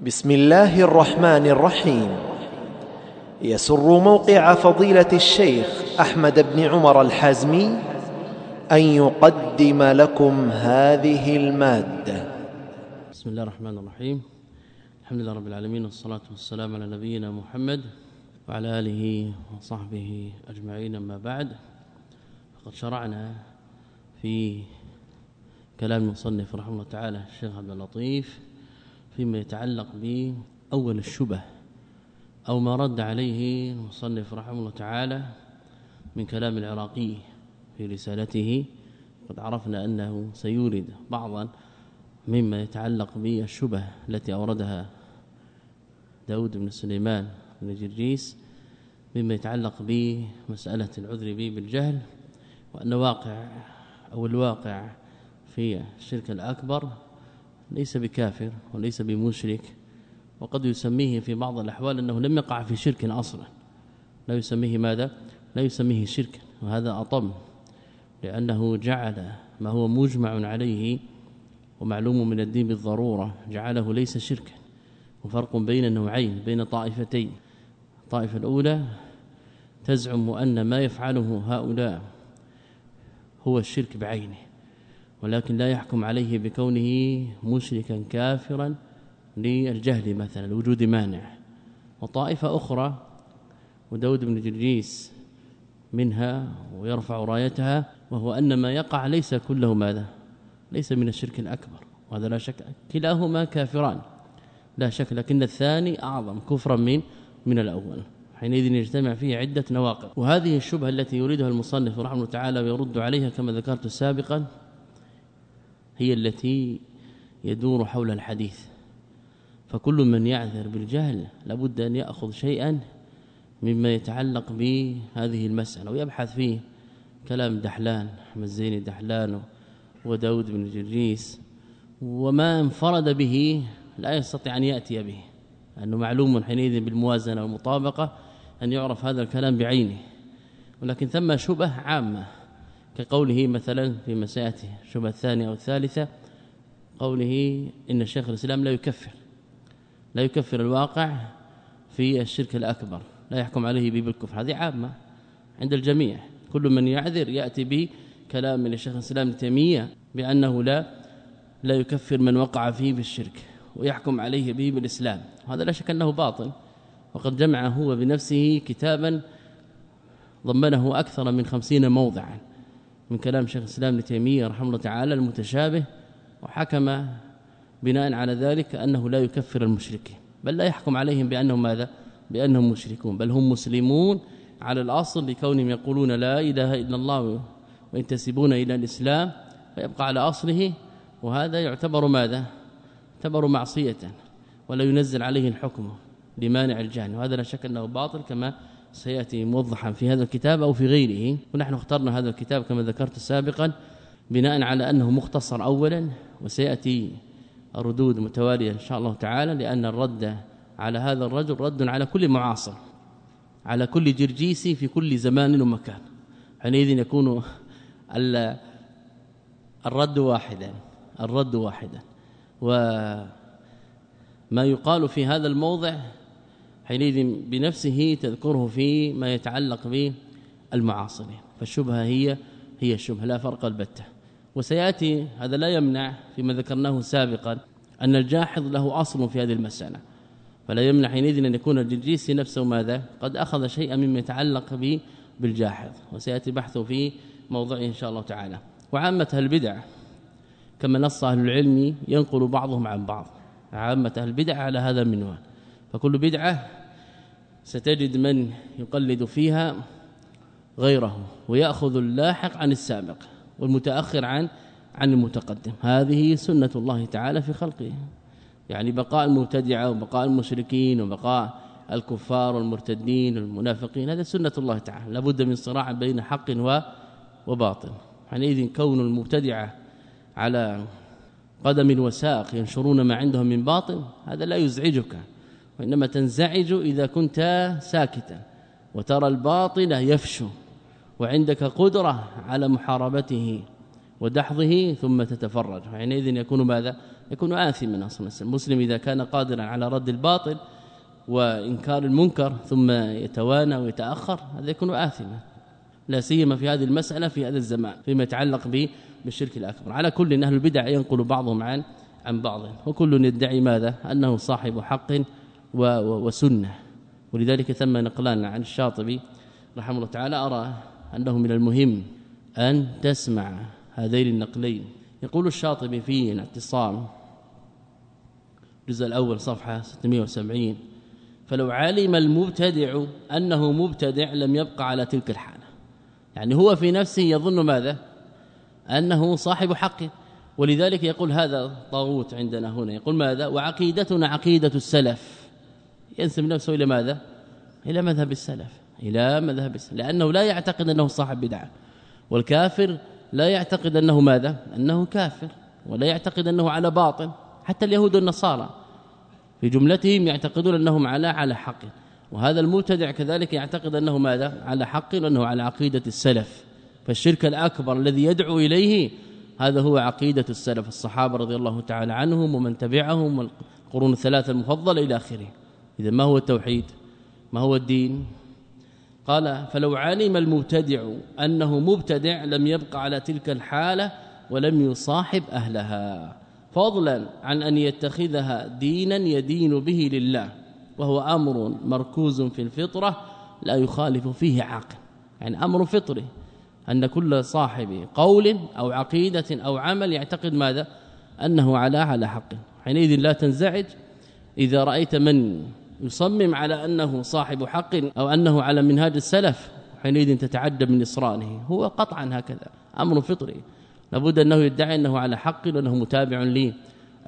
بسم الله الرحمن الرحيم. يسر موقع فضيلة الشيخ أحمد بن عمر الحازمي أن يقدم لكم هذه المادة. بسم الله الرحمن الرحيم. الحمد لله رب العالمين والصلاة والسلام على نبينا محمد وعلى آله وصحبه أجمعين أما بعد. فقد شرعنا في كلام المصنف رحمه الله تعالى الشيخ عبد اللطيف فيما يتعلق بأول الشبه أو ما رد عليه المصنف رحمه الله تعالى من كلام العراقي في رسالته. قد عرفنا أنه سيورد بعضا مما يتعلق بالشبه التي أوردها داود بن سليمان بن جرجيس مما يتعلق بمسألة العذر به بالجهل وأن واقع أو الواقع في الشرك الأكبر ليس بكافر وليس بمشرك وقد يسميه في بعض الأحوال أنه لم يقع في شرك أصلا. لا يسميه ماذا؟ لا يسميه شركا وهذا أطم لأنه جعل ما هو مجمع عليه ومعلوم من الدين بالضرورة جعله ليس شركا. وفرق بين النوعين بين طائفتين. الطائفة الأولى تزعم أن ما يفعله هؤلاء هو الشرك بعينه. ولكن لا يحكم عليه بكونه مشركا كافرا للجهل مثلا وجود مانع. وطائفة أخرى وداود بن جرجيس منها ويرفع رايتها وهو أن ما يقع ليس كله ماذا؟ ليس من الشرك الأكبر. وهذا لا شك كلاهما كافران. لا شك لكن الثاني أعظم كفرا من من الأول. حينئذ يجتمع فيه عدة نواقض. وهذه الشبهة التي يريدها المصنف رحمه الله تعالى ويرد عليها كما ذكرت سابقا هي التي يدور حول الحديث. فكل من يعذر بالجهل لابد أن يأخذ شيئا مما يتعلق بهذه المسألة ويبحث فيه. كلام دحلان أحمد زين دحلان وداود بن جرجيس وما انفرد به لا يستطيع أن يأتي به. أنه معلوم حينئذ بالموازنة والمطابقة أن يعرف هذا الكلام بعينه. ولكن ثم شبه عامة كقوله مثلا في مساءته الشبهه الثانية أو الثالثة قوله إن الشيخ الإسلام لا يكفر لا يكفر الواقع في الشرك الأكبر لا يحكم عليه به بالكفر. هذه عامة عند الجميع. كل من يعذر يأتي بكلام الإسلام ابن تيمية بأنه لا لا يكفر من وقع فيه بالشرك ويحكم عليه به بالإسلام. هذا لا شك أنه باطل وقد جمع هو بنفسه كتابا ضمنه أكثر من خمسين موضعا. من كلام شيخ الإسلام ابن تيمية رحمه الله تعالى المتشابه وحكم بناء على ذلك أنه لا يكفر المشركين بل لا يحكم عليهم بأنهم ماذا؟ بأنهم مشركون بل هم مسلمون على الأصل لكونهم يقولون لا إله إلا الله وينتسبون إلى الإسلام فيبقى على أصله وهذا يعتبر ماذا؟ يعتبر معصية ولا ينزل عليه الحكم لمانع الجهل وهذا لا شك أنه باطل كما سيأتي موضحا في هذا الكتاب أو في غيره. ونحن اخترنا هذا الكتاب كما ذكرت سابقا بناء على أنه مختصر اولا وسيأتي ردود متوالية إن شاء الله تعالى لأن الرد على هذا الرجل رد على كل معاصر على كل جرجيسي في كل زمان ومكان. حينئذ يكون الرد واحدا الرد واحدا. وما يقال في هذا الموضع حينئذ بنفسه تذكره في ما يتعلق بالمعاصرين فالشبهة هي هي الشبهه لا فرق البتة. وسيأتي هذا لا يمنع فيما ذكرناه سابقا أن الجاحظ له أصل في هذه المسألة. فلا يمنع حينئذ أن يكون الجرجيسي نفسه ماذا؟ قد أخذ شيئا مما يتعلق به بالجاحظ. وسيأتي بحثه في موضوعه إن شاء الله تعالى. وعامة البدع كما نص أهل العلم ينقل بعضهم عن بعض. عامة البدع على هذا المنوال. فكل بدعة ستجد من يقلد فيها غيره ويأخذ اللاحق عن السابق والمتأخر عن عن المتقدم. هذه سنة الله تعالى في خلقه. يعني بقاء المبتدعه وبقاء المشركين وبقاء الكفار والمرتدين والمنافقين هذا سنة الله تعالى. لابد من صراع بين حق وباطل. حينئذ كون المبتدعه على قدم وساق ينشرون ما عندهم من باطل هذا لا يزعجك. وإنما تنزعج إذا كنت ساكتا وترى الباطل يفشو وعندك قدرة على محاربته ودحضه ثم تتفرج. حينئذ يكون ماذا؟ يكون آثما أصلا. المسلم إذا كان قادرا على رد الباطل وإنكار المنكر ثم يتوانى ويتأخر هذا يكون آثما. لا سيما في هذه المسألة في هذا الزمان فيما يتعلق به بالشرك الأكبر. على كل أهل البدع ينقل بعضهم عن عن بعض. وكل يدعي ماذا؟ أنه صاحب حق وسنة. ولذلك ثم نقلان عن الشاطبي رحمه الله تعالى أرى أنه من المهم أن تسمع هذين النقلين. يقول الشاطبي في الاعتصام الجزء الأول صفحة 670 فلو علم المبتدع أنه مبتدع لم يبقى على تلك الحالة. يعني هو في نفسه يظن ماذا؟ أنه صاحب حق. ولذلك يقول هذا طاغوت عندنا هنا. يقول ماذا؟ وعقيدتنا عقيدة السلف. ينسب نفسه إلى ماذا؟ إلى مذهب السلف إلى مذهب السلف لأنه لا يعتقد أنه صاحب بدعة والكافر لا يعتقد أنه ماذا؟ أنه كافر ولا يعتقد أنه على باطل حتى اليهود والنصارى في جملتهم يعتقدون أنهم على على حق وهذا المبتدع كذلك يعتقد أنه ماذا؟ على حق وأنه على عقيدة السلف فالشرك الأكبر الذي يدعو إليه هذا هو عقيدة السلف الصحابة رضي الله تعالى عنهم ومن تبعهم والقرون الثلاثة المفضلة إلى آخره. إذا ما هو التوحيد؟ ما هو الدين؟ قال فلو علم المبتدع أنه مبتدع لم يبقى على تلك الحالة ولم يصاحب أهلها. فضلا عن أن يتخذها دينا يدين به لله وهو أمر مركوز في الفطرة لا يخالف فيه عقل يعني أمر فطري. أن كل صاحب قول أو عقيدة أو عمل يعتقد ماذا؟ أنه على على حق. حينئذ لا تنزعج. إذا رأيت من يصمم على أنه صاحب حق أو أنه على منهاج السلف حينئذ تتعجب من إصرانه هو قطعا هكذا أمر فطري. لابد أنه يدعي أنه على حق وأنه متابع لي.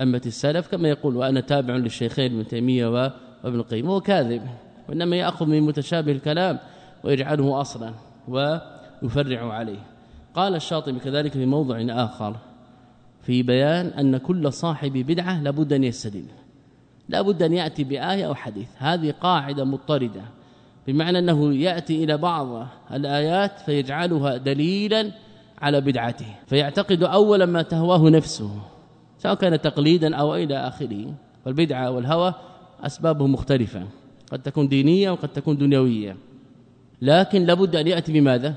أمة السلف كما يقول وأنا تابع للشيخين ابن تيمية وابن القيم. هو كاذب وإنما يأخذ من متشابه الكلام ويجعله أصلا ويفرع عليه. قال الشاطبي كذلك في موضع آخر في بيان أن كل صاحب بدعة لابد أن يستدل. لابد أن يأتي بآية أو حديث. هذه قاعدة مضطردة بمعنى أنه يأتي إلى بعض الآيات فيجعلها دليلا على بدعته فيعتقد اولا ما تهواه نفسه سواء كان تقليدا أو إلى آخره. والبدعة والهوى أسبابه مختلفة قد تكون دينية وقد تكون دنيوية. لكن لابد أن يأتي بماذا؟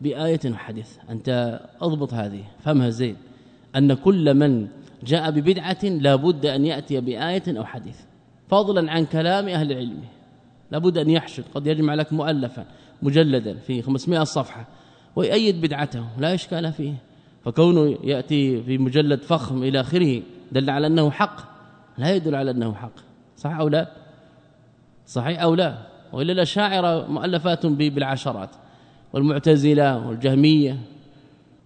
بآية وحديث أنت أضبط هذه فهمها زين. أن كل من جاء ببدعة لابد أن يأتي بآية أو حديث. فضلا عن كلام أهل العلم. لابد أن يحشد. قد يجمع لك مؤلفا مجلدا في 500 صفحة ويؤيد بدعته. لا إشكال فيه. فكونه يأتي في مجلد فخم إلى آخره دل على أنه حق لا يدل على أنه حق. صح أو لا؟ صحيح أو لا؟ وإلا الاشاعره مؤلفات بالعشرات والمعتزلة والجهمية.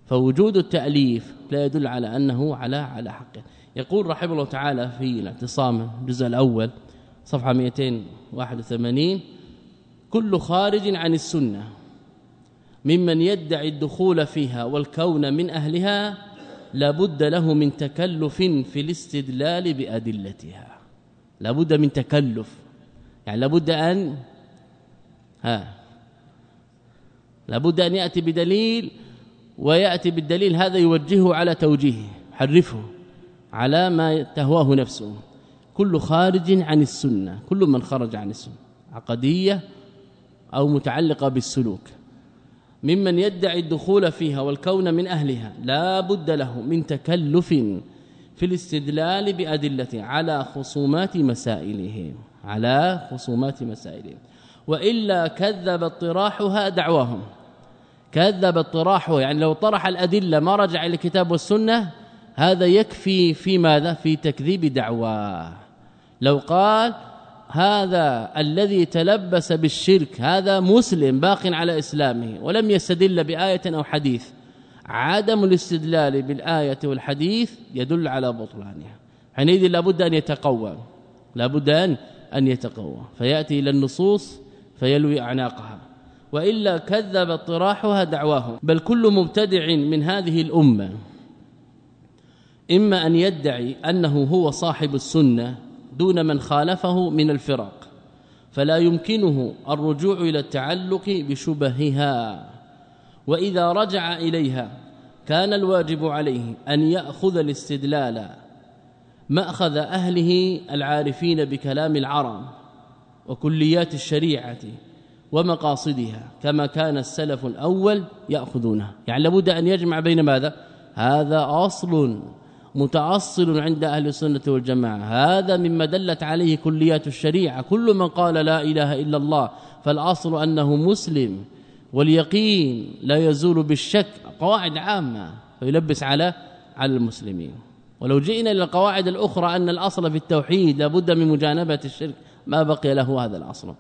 فوجود التأليف لا يدل على أنه على على حق يقول رحمه الله تعالى في الاعتصام الجزء الأول صفحة 281 كل خارج عن السنة ممن يدعي الدخول فيها والكون من أهلها لابد له من تكلف في الاستدلال بأدلتها. لابد من تكلف. يعني لابد أن ها. لابد أن يأتي بدليل ويأتي بالدليل هذا يوجهه على توجيهه حرفه على ما تهواه نفسه. كل خارج عن السنة كل من خرج عن السنة عقدية أو متعلقة بالسلوك. ممن يدعي الدخول فيها والكون من أهلها لا بد له من تكلف في الاستدلال بأدلته على خصومات مسائلهم على خصومات مسائلهم وإلا كذب اطراحها دعواهم. كذب اطراحه يعني لو طرح الأدلة ما رجع إلى الكتاب والسنة هذا يكفي في ماذا؟ في تكذيب دعواه لو قال هذا الذي تلبس بالشرك هذا مسلم باق على إسلامه ولم يستدل بآية أو حديث عدم الاستدلال بالآية والحديث يدل على بطلانها. حينئذ لابد أن يتقوى لابد ان أن يتقوى فيأتي إلى النصوص فيلوي أعناقها. وإلا كذب اطراحها دعواه. بل كل مبتدع من هذه الأمة إما أن يدعي أنه هو صاحب السنة دون من خالفه من الفرق فلا يمكنه الرجوع إلى التعلق بشبهها. وإذا رجع إليها كان الواجب عليه أن يأخذ الاستدلال مأخذ أهله العارفين بكلام العرب وكليات الشريعة. ومقاصدها كما كان السلف الأول يأخذونها. يعني لابد أن يجمع بين ماذا؟ هذا أصل متأصل عند أهل السنة والجماعة. هذا مما دلت عليه كليات الشريعة. كل من قال لا إله إلا الله فالأصل أنه مسلم واليقين لا يزول بالشك. قواعد عامة فيلبس على على المسلمين. ولو جئنا إلى القواعد الأخرى أن الأصل في التوحيد لابد من مجانبة الشرك. ما بقي له هذا الأصل.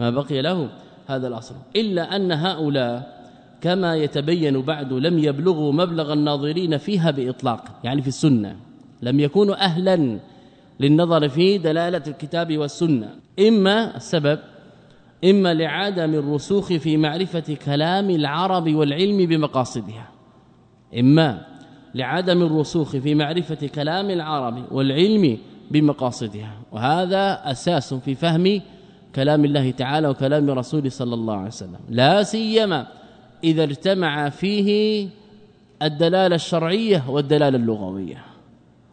ما بقي له. هذا الاصل إلا أن هؤلاء كما يتبين بعد لم يبلغوا مبلغ الناظرين فيها بإطلاق يعني في السنة. لم يكونوا أهلا للنظر في دلالة الكتاب والسنة. إما السبب إما لعدم الرسوخ في معرفة كلام العرب والعلم بمقاصدها. إما لعدم الرسوخ في معرفة كلام العرب والعلم بمقاصدها. وهذا أساس في فهم كلام الله تعالى وكلام رسوله صلى الله عليه وسلم. لا سيما إذا اجتمع فيه الدلالة الشرعية والدلالة اللغوية.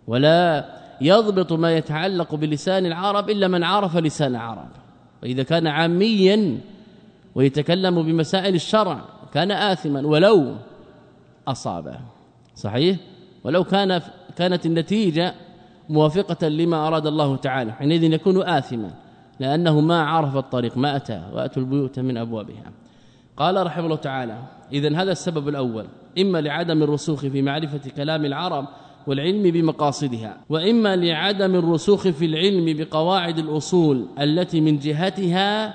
ولا يضبط ما يتعلق بلسان العرب إلا من عرف لسان العرب. وإذا كان عاميا ويتكلم بمسائل الشرع كان آثما ولو أصاب. صحيح؟ ولو كان كانت النتيجة موافقة لما أراد الله تعالى حينئذ يكون آثما. لأنه ما عرف الطريق ما أتى وأتوا البيوت من أبوابها. قال رحمه الله تعالى اذا هذا السبب الأول إما لعدم الرسوخ في معرفة كلام العرب والعلم بمقاصدها وإما لعدم الرسوخ في العلم بقواعد الأصول التي من جهتها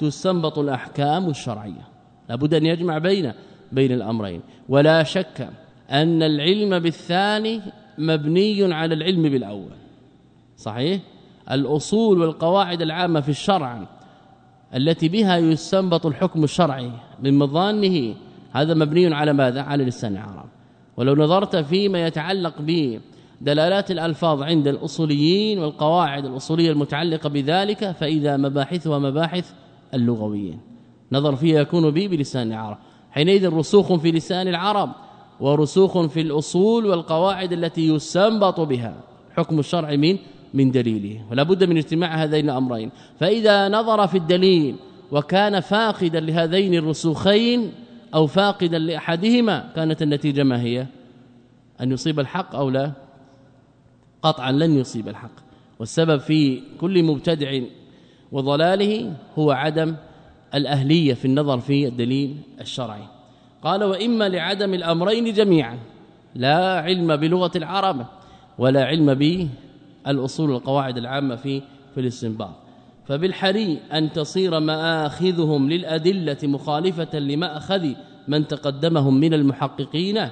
تستنبط الأحكام الشرعية. لابد أن يجمع بين بين الأمرين. ولا شك أن العلم بالثاني مبني على العلم بالأول. صحيح؟ الأصول والقواعد العامة في الشرع التي بها يستنبط الحكم الشرعي من مظانه هذا مبني على ماذا؟ على لسان العرب ولو نظرت فيما يتعلق بدلالات الألفاظ عند الأصوليين والقواعد الأصولية المتعلقة بذلك فإذا مباحثها مباحث اللغويين. نظر فيها يكون به بلسان العرب حينئذ رسوخ في لسان العرب ورسوخ في الأصول والقواعد التي يستنبط بها. حكم الشرع من من دليله ولا بد من اجتماع هذين الأمرين. فإذا نظر في الدليل وكان فاقدا لهذين الرسوخين أو فاقدا لأحدهما كانت النتيجة ما هي؟ أن يصيب الحق أو لا؟ قطعا لن يصيب الحق. والسبب في كل مبتدع وضلاله هو عدم الأهلية في النظر في الدليل الشرعي. قال وإما لعدم الأمرين جميعا لا علم بلغة العرب ولا علم بالاصول والقواعد العامة في في الاستنباط فبالحري أن تصير مآخذهم للأدلة مخالفة لمأخذ من تقدمهم من المحققين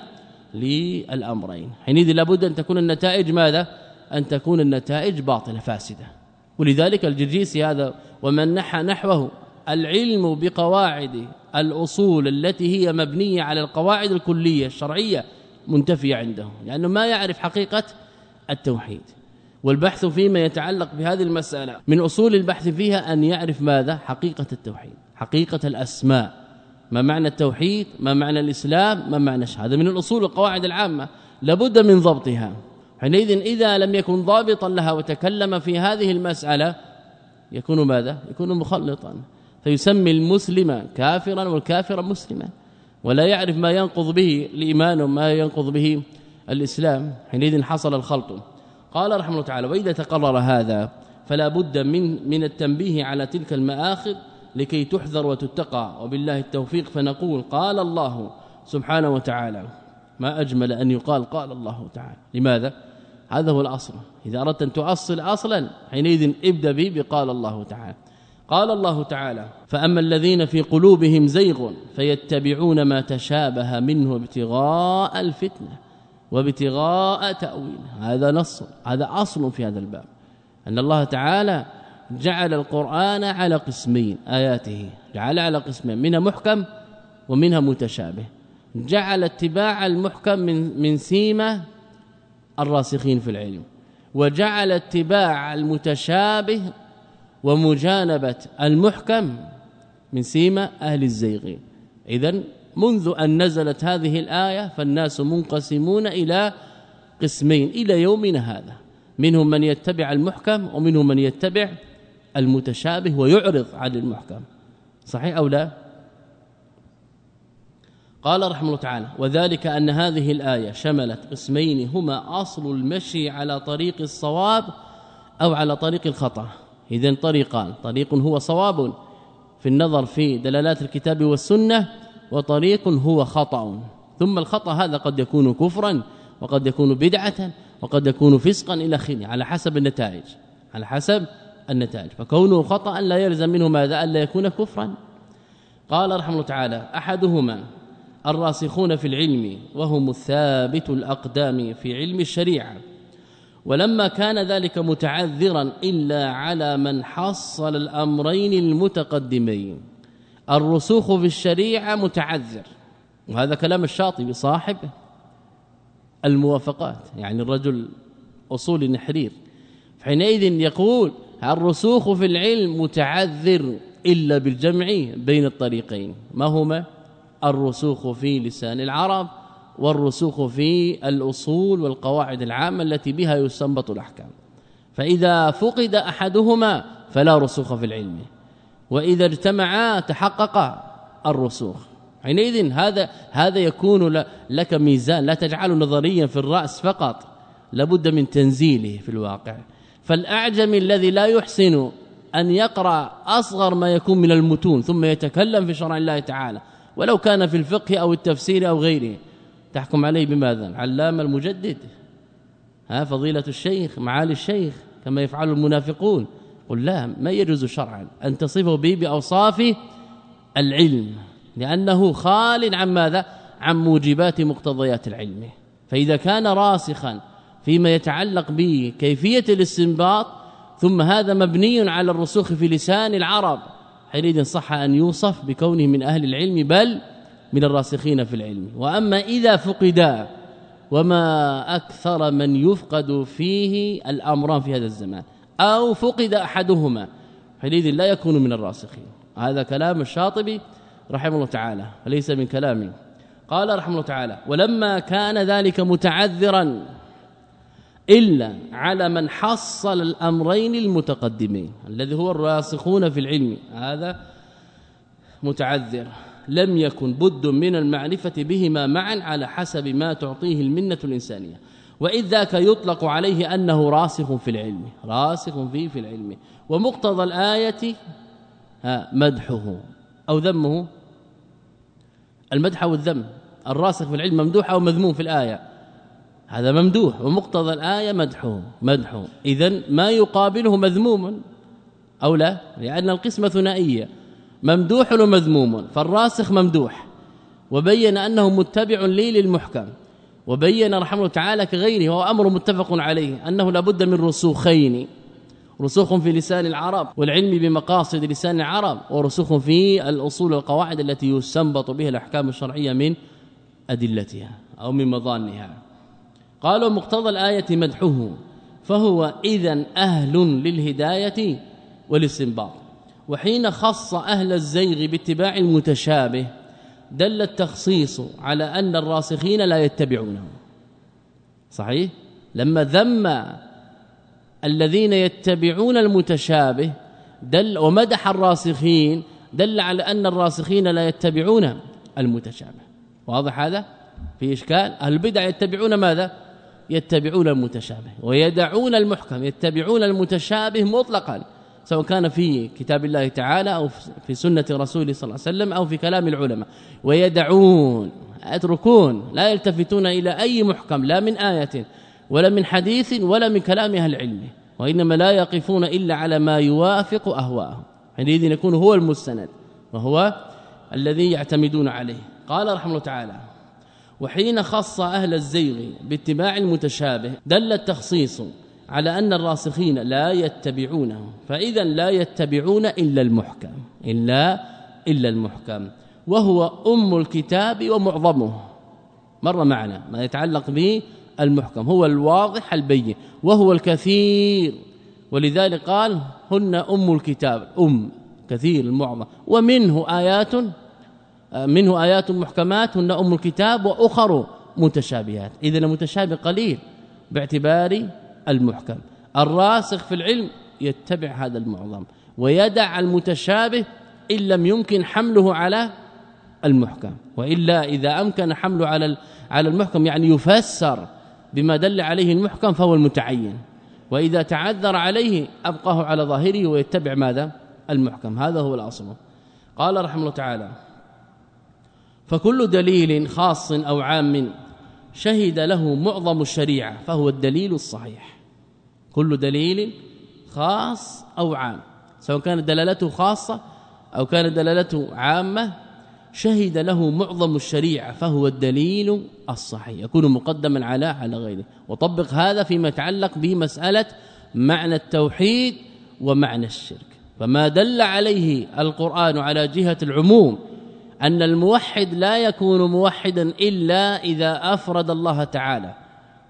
للأمرين. حينئذ لابد أن تكون النتائج ماذا؟ أن تكون النتائج باطلة فاسدة. ولذلك الجرجيسي هذا ومن نحى نحوه العلم بقواعد الأصول التي هي مبنية على القواعد الكلية الشرعية منتفية عنده لأنه ما يعرف حقيقة التوحيد. والبحث فيما يتعلق بهذه المسألة من أصول البحث فيها أن يعرف ماذا؟ حقيقة التوحيد حقيقة الأسماء. ما معنى التوحيد؟ ما معنى الإسلام؟ ما معنى هذا من الأصول والقواعد العامة. لابد من ضبطها. حينئذ إذا لم يكن ضابطا لها وتكلم في هذه المسألة يكون ماذا؟ يكون مخلطا. فيسمي المسلم كافرا والكافر مسلما. ولا يعرف ما ينقض به الإيمان وما ينقض به الإسلام. حينئذ حصل الخلط. قال رحمه الله تعالى وإذا تقرر هذا فلا بد من من التنبيه على تلك المآخذ لكي تحذر وتتقى وبالله التوفيق فنقول قال الله سبحانه وتعالى. ما أجمل أن يقال قال الله تعالى. لماذا؟ هذا هو الأصل. إذا أردت أن تؤصل أصلا حينئذ ابدأ به بقال الله تعالى. قال الله تعالى فأما الذين في قلوبهم زيغ فيتبعون ما تشابه منه ابتغاء الفتنة. وابتغاء تأويل. هذا نص هذا أصل في هذا الباب. أن الله تعالى جعل القرآن على قسمين آياته. جعل على قسمين منها محكم ومنها متشابه. جعل اتباع المحكم من من سيمه الراسخين في العلم. وجعل اتباع المتشابه ومجانبة المحكم من سيما أهل الزيغ اذا منذ أن نزلت هذه الآية فالناس منقسمون إلى قسمين إلى يومنا هذا. منهم من يتبع المحكم ومنهم من يتبع المتشابه ويعرض عن المحكم. صحيح أو لا؟ قال رحمه الله تعالى وذلك أن هذه الآية شملت قسمين هما أصل المشي على طريق الصواب أو على طريق الخطأ. اذا طريقان طريق هو صواب في النظر في دلالات الكتاب والسنة وطريق هو خطأ. ثم الخطأ هذا قد يكون كفرا وقد يكون بدعة وقد يكون فسقا إلى آخره على حسب النتائج على حسب النتائج. فكونه خطأ لا يلزم منه ماذا؟ ألا يكون كفرا. قال رحمه الله تعالى أحدهما الراسخون في العلم وهم الثابت الأقدام في علم الشريعة. ولما كان ذلك متعذرا إلا على من حصل الأمرين المتقدمين. الرسوخ في الشريعة متعذر. وهذا كلام الشاطبي صاحب الموافقات يعني الرجل أصول نحرير. حينئذ يقول الرسوخ في العلم متعذر إلا بالجمع بين الطريقين. ما هما؟ الرسوخ في لسان العرب والرسوخ في الأصول والقواعد العامة التي بها يستنبط الأحكام. فإذا فقد أحدهما فلا رسوخ في العلم. وإذا اجتمعا تحقق الرسوخ. حينئذ هذا هذا يكون لك ميزان لا تجعله نظريا في الرأس فقط لابد من تنزيله في الواقع. فالأعجم الذي لا يحسن أن يقرأ أصغر ما يكون من المتون ثم يتكلم في شرع الله تعالى. ولو كان في الفقه أو التفسير أو غيره. تحكم عليه بماذا؟ علام المجدد. ها فضيلة الشيخ معالي الشيخ كما يفعل المنافقون. قل لا ما يجوز شرعا أن تصفه به بأوصاف العلم لأنه خال عن ماذا؟ عن موجبات مقتضيات العلم. فإذا كان راسخا فيما يتعلق بكيفية الاستنباط ثم هذا مبني على الرسوخ في لسان العرب حينئذ صح أن يوصف بكونه من أهل العلم بل من الراسخين في العلم. وأما إذا فقدا وما أكثر من يفقد فيه الأمران في هذا الزمان. أو فقد أحدهما. حينئذ لا يكون من الراسخين. هذا كلام الشاطبي رحمه الله تعالى وليس من كلامه قال رحمه الله تعالى ولما كان ذلك متعذرا إلا على من حصل الأمرين المتقدمين الذي هو الراسخون في العلم هذا متعذر. لم يكن بد من المعرفة بهما معا على حسب ما تعطيه المنة الإنسانية. وإذ ذاك يطلق عليه أنه راسخ في العلم راسخ فيه في العلم. ومقتضى الآية مدحه. أو ذمه. المدح والذم الراسخ في العلم ممدوح أو مذموم في الآية؟ هذا ممدوح. ومقتضى الآية مدحه. مدحه. إذا ما يقابله مذموم أو لا؟ لأن القسمة ثنائية. ممدوح ومذموم. فالراسخ ممدوح. وبين أنه متبع لي للمحكم. وبين رحمه الله تعالى كغيره وهو أمر متفق عليه أنه لابد من رسوخين. رسوخ في لسان العرب والعلم بمقاصد لسان العرب ورسوخ في الأصول والقواعد التي يستنبط بها الأحكام الشرعية من أدلتها أو من مظانها. قالوا مقتضى الآية مدحه فهو إذا أهل للهداية والاستنباط. وحين خص أهل الزيغ باتباع المتشابه دل التخصيص على أن الراسخين لا يتبعونه. صحيح؟ لما ذم الذين يتبعون المتشابه دل ومدح الراسخين دل على أن الراسخين لا يتبعون المتشابه. واضح هذا؟ في إشكال؟ البدع يتبعون ماذا؟ يتبعون المتشابه ويدعون المحكم يتبعون المتشابه مطلقا. سواء كان في كتاب الله تعالى أو في سنة رسوله صلى الله عليه وسلم أو في كلام العلماء. ويدعون يتركون لا يلتفتون إلى أي محكم لا من آية ولا من حديث ولا من كلام أهل العلم. وإنما لا يقفون إلا على ما يوافق أهواءهم. حينئذ يكون هو المستند وهو الذي يعتمدون عليه. قال رحمه الله تعالى وحين خص أهل الزيغ باتباع المتشابه دل التخصيص على أن الراسخين لا يتبعونه فإذا لا يتبعون إلا المحكم إلا إلا المحكم. وهو أم الكتاب ومعظمه. مر معنا ما يتعلق به المحكم هو الواضح البين وهو الكثير. ولذلك قال هن أم الكتاب أم كثير المعظم. ومنه آيات منه آيات محكمات هن أم الكتاب وأخر متشابهات. إذا المتشابه قليل باعتبار المحكم. الراسخ في العلم يتبع هذا المعظم ويدع المتشابه إن لم يمكن حمله على المحكم. وإلا إذا أمكن حمله على على المحكم يعني يفسر بما دل عليه المحكم فهو المتعين. وإذا تعذر عليه أبقاه على ظاهره ويتبع ماذا؟ المحكم. هذا هو الأصل. قال رحمه الله تعالى فكل دليل خاص أو عام شهد له معظم الشريعة فهو الدليل الصحيح. كل دليل خاص أو عام سواء كانت دلالته خاصة أو كانت دلالته عامة شهد له معظم الشريعة فهو الدليل الصحيح يكون مقدما على على غيره. وطبق هذا فيما يتعلق بمسألة معنى التوحيد ومعنى الشرك. فما دل عليه القرآن على جهة العموم أن الموحد لا يكون موحدا إلا إذا أفرد الله تعالى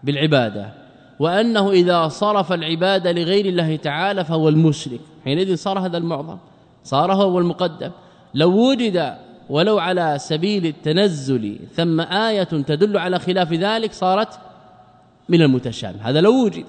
بالعبادة. وأنه إذا صرف العبادة لغير الله تعالى فهو المشرك. حينئذ صار هذا المعظم صار هو المقدم. لو وجد ولو على سبيل التنزل ثم آية تدل على خلاف ذلك صارت من المتشابه. هذا لو وجد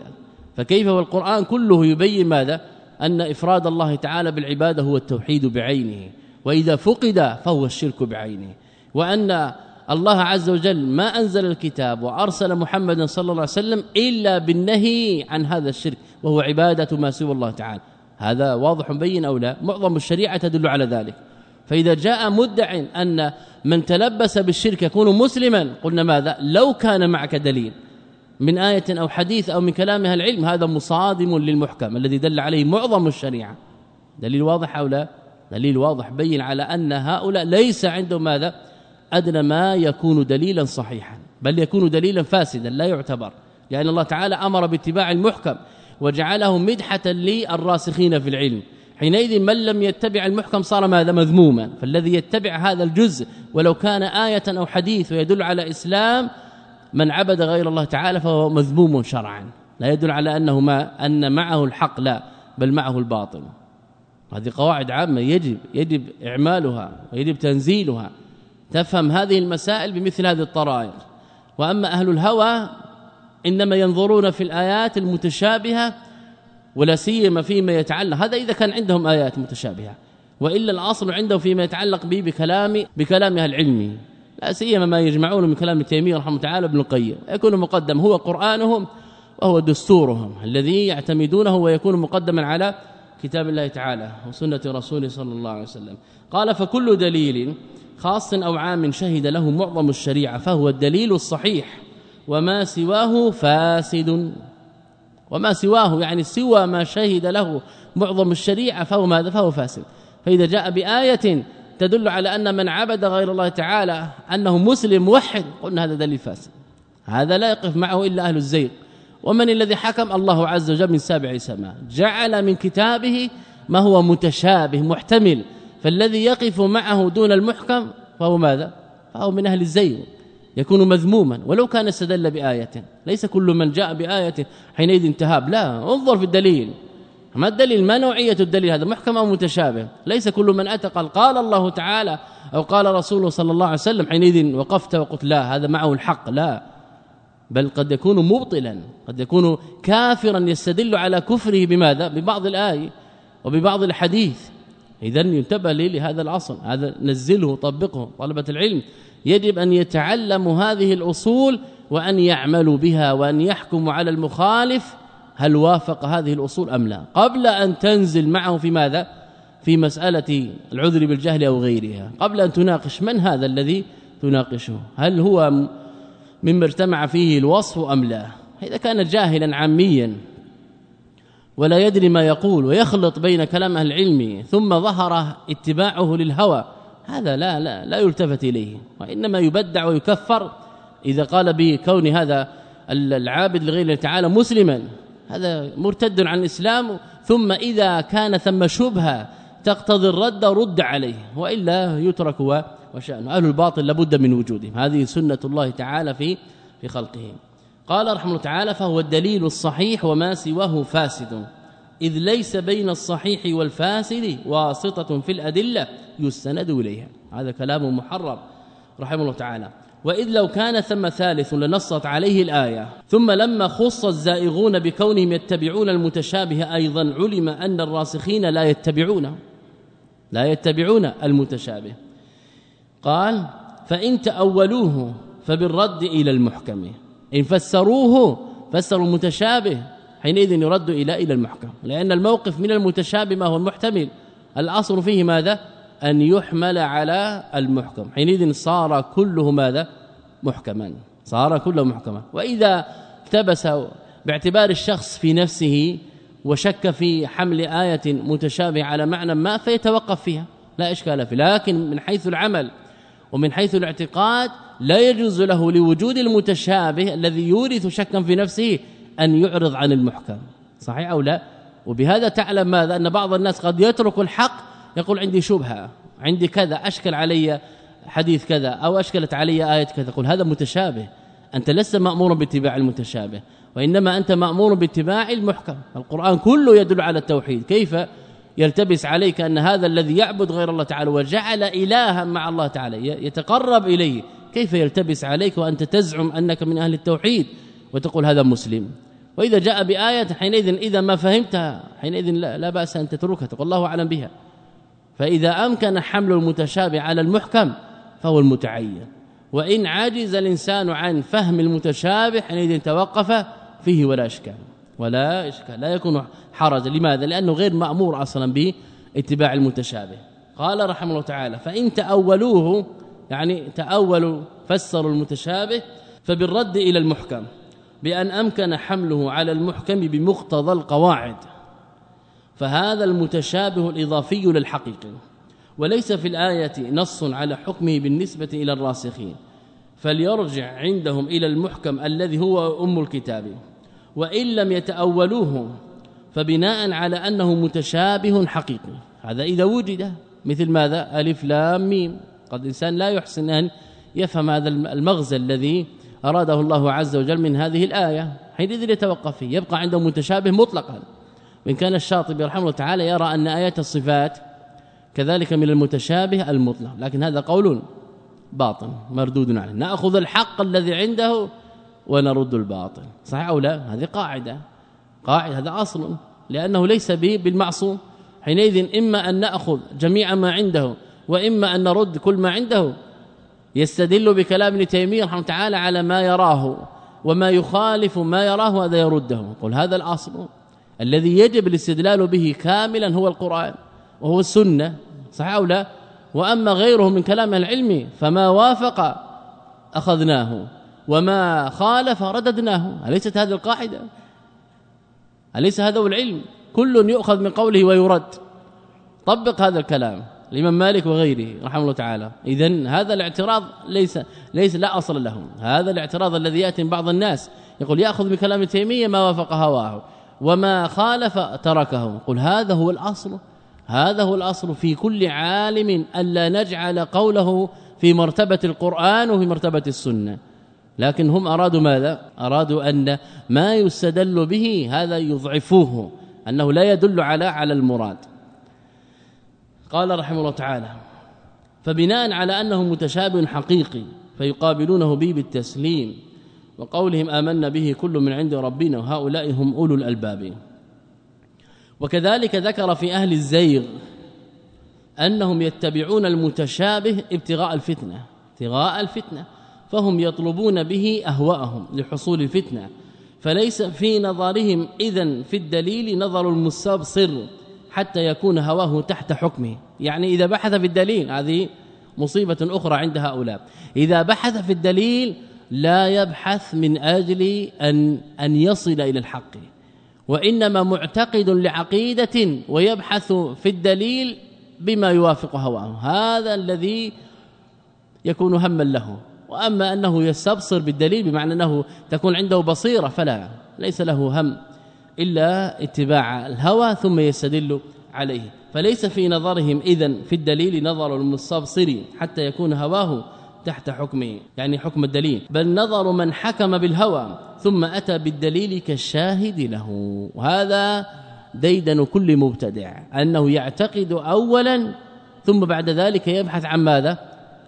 فكيف والقرآن كله يبين ماذا؟ أن إفراد الله تعالى بالعبادة هو التوحيد بعينه وإذا فقد فهو الشرك بعينه. وأن الله عز وجل ما أنزل الكتاب وأرسل محمدا صلى الله عليه وسلم إلا بالنهي عن هذا الشرك وهو عبادة ما سوى الله تعالى. هذا واضح بين أو لا؟ معظم الشريعة تدل على ذلك. فإذا جاء مدع أن من تلبس بالشرك يكون مسلما قلنا ماذا؟ لو كان معك دليل من آية أو حديث أو من كلامها العلم هذا مصادم للمحكم الذي دل عليه معظم الشريعة. دليل واضح أو لا؟ دليل واضح بين على أن هؤلاء ليس عندهم ماذا؟ أدنى ما يكون دليلا صحيحا بل يكون دليلا فاسدا لا يعتبر لأن الله تعالى أمر باتباع المحكم وجعله مدحة للراسخين في العلم. حينئذ من لم يتبع المحكم صار ماذا؟ مذموما. فالذي يتبع هذا الجزء ولو كان آية أو حديث ويدل على إسلام من عبد غير الله تعالى فهو مذموم شرعا. لا يدل على أنه ما أن معه الحق لا بل معه الباطل. هذه قواعد عامة يجب يجب إعمالها ويجب تنزيلها. تفهم هذه المسائل بمثل هذه الطرائق. وأما أهل الهوى إنما ينظرون في الآيات المتشابهة ولا سيما فيما يتعلق هذا إذا كان عندهم آيات متشابهة. وإلا الأصل عنده فيما يتعلق به بكلام بكلامها العلمي لا سيما ما يجمعون من كلام تيميه رحمه الله تعالى ابن القيم. يكون مقدم هو قرآنهم وهو دستورهم الذي يعتمدونه ويكون مقدما على كتاب الله تعالى وسنة رسوله صلى الله عليه وسلم. قال فكل دليل خاص أو عام شهد له معظم الشريعة فهو الدليل الصحيح. وما سواه فاسد. وما سواه يعني سوى ما شهد له معظم الشريعة فهو ماذا؟ فهو فاسد. فإذا جاء بآية تدل على أن من عبد غير الله تعالى أنه مسلم موحد قلنا هذا دليل فاسد. هذا لا يقف معه إلا أهل الزيغ. ومن الذي حكم؟ الله عز وجل من سابع سماء. جعل من كتابه ما هو متشابه محتمل. فالذي يقف معه دون المحكم فهو ماذا؟ فهو من أهل الزيغ يكون مذموما ولو كان استدل بآية. ليس كل من جاء بآية حينئذ انتهاب. لا انظر في الدليل. ما الدليل؟ ما نوعية الدليل هذا؟ محكم أو متشابه؟ ليس كل من اتى قال قال الله تعالى أو قال رسوله صلى الله عليه وسلم حينئذ وقفت وقلت لا هذا معه الحق. لا. بل قد يكون مبطلا قد يكون كافرا يستدل على كفره بماذا؟ ببعض الايه وببعض الحديث. اذا ينتبه لي لهذا الاصل هذا نزله طبقه طلبة العلم. يجب أن يتعلموا هذه الأصول وأن يعملوا بها وأن يحكموا على المخالف. هل وافق هذه الأصول أم لا؟ قبل أن تنزل معه في ماذا؟ في مسألة العذر بالجهل أو غيرها. قبل أن تناقش من هذا الذي تناقشه؟ هل هو مما اجتمع فيه الوصف أم لا؟ إذا كان جاهلا عاميا ولا يدري ما يقول ويخلط بين كلام أهل العلم ثم ظهر اتباعه للهوى. هذا لا لا لا يلتفت إليه وإنما يبدع ويكفر إذا قال بكون هذا العابد لغير الله تعالى مسلما. هذا مرتد عن الإسلام. ثم إذا كان ثم شبهة تقتضي الرد رد عليه وإلا يترك وشأن أهل الباطل لابد من وجودهم. هذه سنة الله تعالى في في خلقه قال رحمه الله تعالى فهو الدليل الصحيح وما سواه فاسد. إذ ليس بين الصحيح والفاسد واسطة في الأدلة يستند إليها. هذا كلام محرر رحمه الله تعالى. وإذ لو كان ثم ثالث لنصت عليه الآية. ثم لما خص الزائغون بكونهم يتبعون المتشابه أيضا علم أن الراسخين لا يتبعونه لا يتبعون المتشابه. قال فإن تأولوه فبالرد إلى المحكم. إن فسروه فسروا المتشابه حينئذ يرد إلى إلى المحكم. لأن الموقف من المتشابه ما هو المحتمل. الأصل فيه ماذا؟ أن يحمل على المحكم. حينئذ صار كله ماذا؟ محكما صار كله محكما وإذا اقتبس باعتبار الشخص في نفسه وشك في حمل آية متشابهة على معنى ما فيتوقف فيها. لا إشكال فيه. لكن من حيث العمل ومن حيث الاعتقاد لا يجوز له لوجود المتشابه الذي يورث شكا في نفسه أن يعرض عن المحكم. صحيح أو لا؟ وبهذا تعلم ماذا؟ أن بعض الناس قد يترك الحق يقول عندي شبهة عندي كذا أشكل علي حديث كذا أو أشكلت علي آية كذا. يقول هذا متشابه. أنت لست مامور باتباع المتشابه وإنما أنت مامور باتباع المحكم. القرآن كله يدل على التوحيد. كيف يلتبس عليك أن هذا الذي يعبد غير الله تعالى وجعل الها مع الله تعالى؟ يتقرب إليه. كيف يلتبس عليك وأنت تزعم أنك من أهل التوحيد؟ وتقول هذا مسلم. وإذا جاء بآية حينئذ إذا ما فهمتها حينئذ لا, بأس أن تتركها تقول الله أعلم بها. فإذا أمكن حمل المتشابه على المحكم فهو المتعين. وإن عجز الإنسان عن فهم المتشابه حينئذ توقف فيه ولا إشكال. ولا إشكال لا يكون حرجا لماذا؟ لأنه غير مأمور أصلا باتباع المتشابه. قال رحمه الله تعالى فإن تأولوه يعني تأولوا فسروا المتشابه فبالرد إلى المحكم بأن أمكن حمله على المحكم بمقتضى القواعد. فهذا المتشابه الإضافي للحقيقي وليس في الآية نص على حكمه بالنسبة إلى الراسخين. فليرجع عندهم إلى المحكم الذي هو أم الكتاب. وإن لم يتأولوه فبناء على أنه متشابه حقيقي. هذا إذا وجد مثل ماذا؟ ألف لام ميم. قد إنسان لا يحسن أن يفهم هذا المغزى الذي أراده الله عز وجل من هذه الآية. حينئذ يتوقف فيه يبقى عنده متشابه مطلقا. وإن كان الشاطبي رحمه الله تعالى يرى أن آيات الصفات كذلك من المتشابه المطلق لكن هذا قول باطل مردود عليه. نأخذ الحق الذي عنده ونرد الباطل صحيح أو لا؟ هذه قاعدة. قاعدة هذا أصل لأنه ليس به بالمعصوم. حينئذ إما أن نأخذ جميع ما عنده وإما أن نرد كل ما عنده. يستدل بكلام ابن تيمية رحمه تعالى على ما يراه وما يخالف ما يراه هذا يرده. قل هذا الأصل الذي يجب الاستدلال به كاملا هو القرآن وهو السنة صحيح أو لا؟ وأما غيره من كلام العلم فما وافق أخذناه وما خالف رددناه. أليست هذه القاعدة؟ أليس هذا هو العلم؟ كل يؤخذ من قوله ويرد. طبق هذا الكلام. الإمام مالك وغيره رحمه الله تعالى. اذا هذا الاعتراض ليس ليس لا أصل له هذا الاعتراض الذي يأتي من بعض الناس يقول يأخذ بكلام تيمية ما وافق هواه وما خالف تركه. قل هذا هو الأصل هذا هو الأصل في كل عالم الا نجعل قوله في مرتبة القرآن وفي مرتبة السنة. لكن هم أرادوا ماذا؟ أرادوا أن ما يستدل به هذا يضعفوه أنه لا يدل على على المراد. قال رحمه الله تعالى فبناء على أنه متشابه حقيقي فيقابلونه به بالتسليم وقولهم آمنا به كل من عند ربنا وهؤلاء هم أولو الألباب وكذلك ذكر في أهل الزيغ أنهم يتبعون المتشابه ابتغاء الفتنة ابتغاء الفتنة فهم يطلبون به أهواءهم لحصول الفتنة فليس في نظرهم إذا في الدليل نظر المستبصر حتى يكون هواه تحت حكمه يعني إذا بحث في الدليل هذه مصيبة أخرى عند هؤلاء. إذا بحث في الدليل لا يبحث من أجل أن أن يصل إلى الحق. وإنما معتقد لعقيدة ويبحث في الدليل بما يوافق هواه. هذا الذي يكون هما له. وأما أنه يستبصر بالدليل بمعنى أنه تكون عنده بصيرة فلا. ليس له هم. إلا اتباع الهوى ثم يستدل عليه. فليس في نظرهم اذا في الدليل نظر المستبصر حتى يكون هواه تحت حكمه يعني حكم الدليل. بل نظر من حكم بالهوى ثم أتى بالدليل كالشاهد له. وهذا ديدن كل مبتدع أنه يعتقد أولا ثم بعد ذلك يبحث عن ماذا؟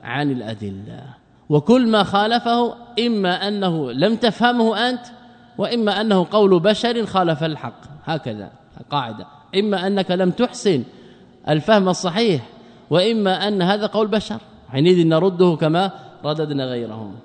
عن الأدلة. وكل ما خالفه إما أنه لم تفهمه أنت وإما أنه قول بشر خالف الحق. هكذا قاعدة. إما أنك لم تحسن الفهم الصحيح وإما أن هذا قول بشر. حينئذ نرده كما رددنا غيرهم.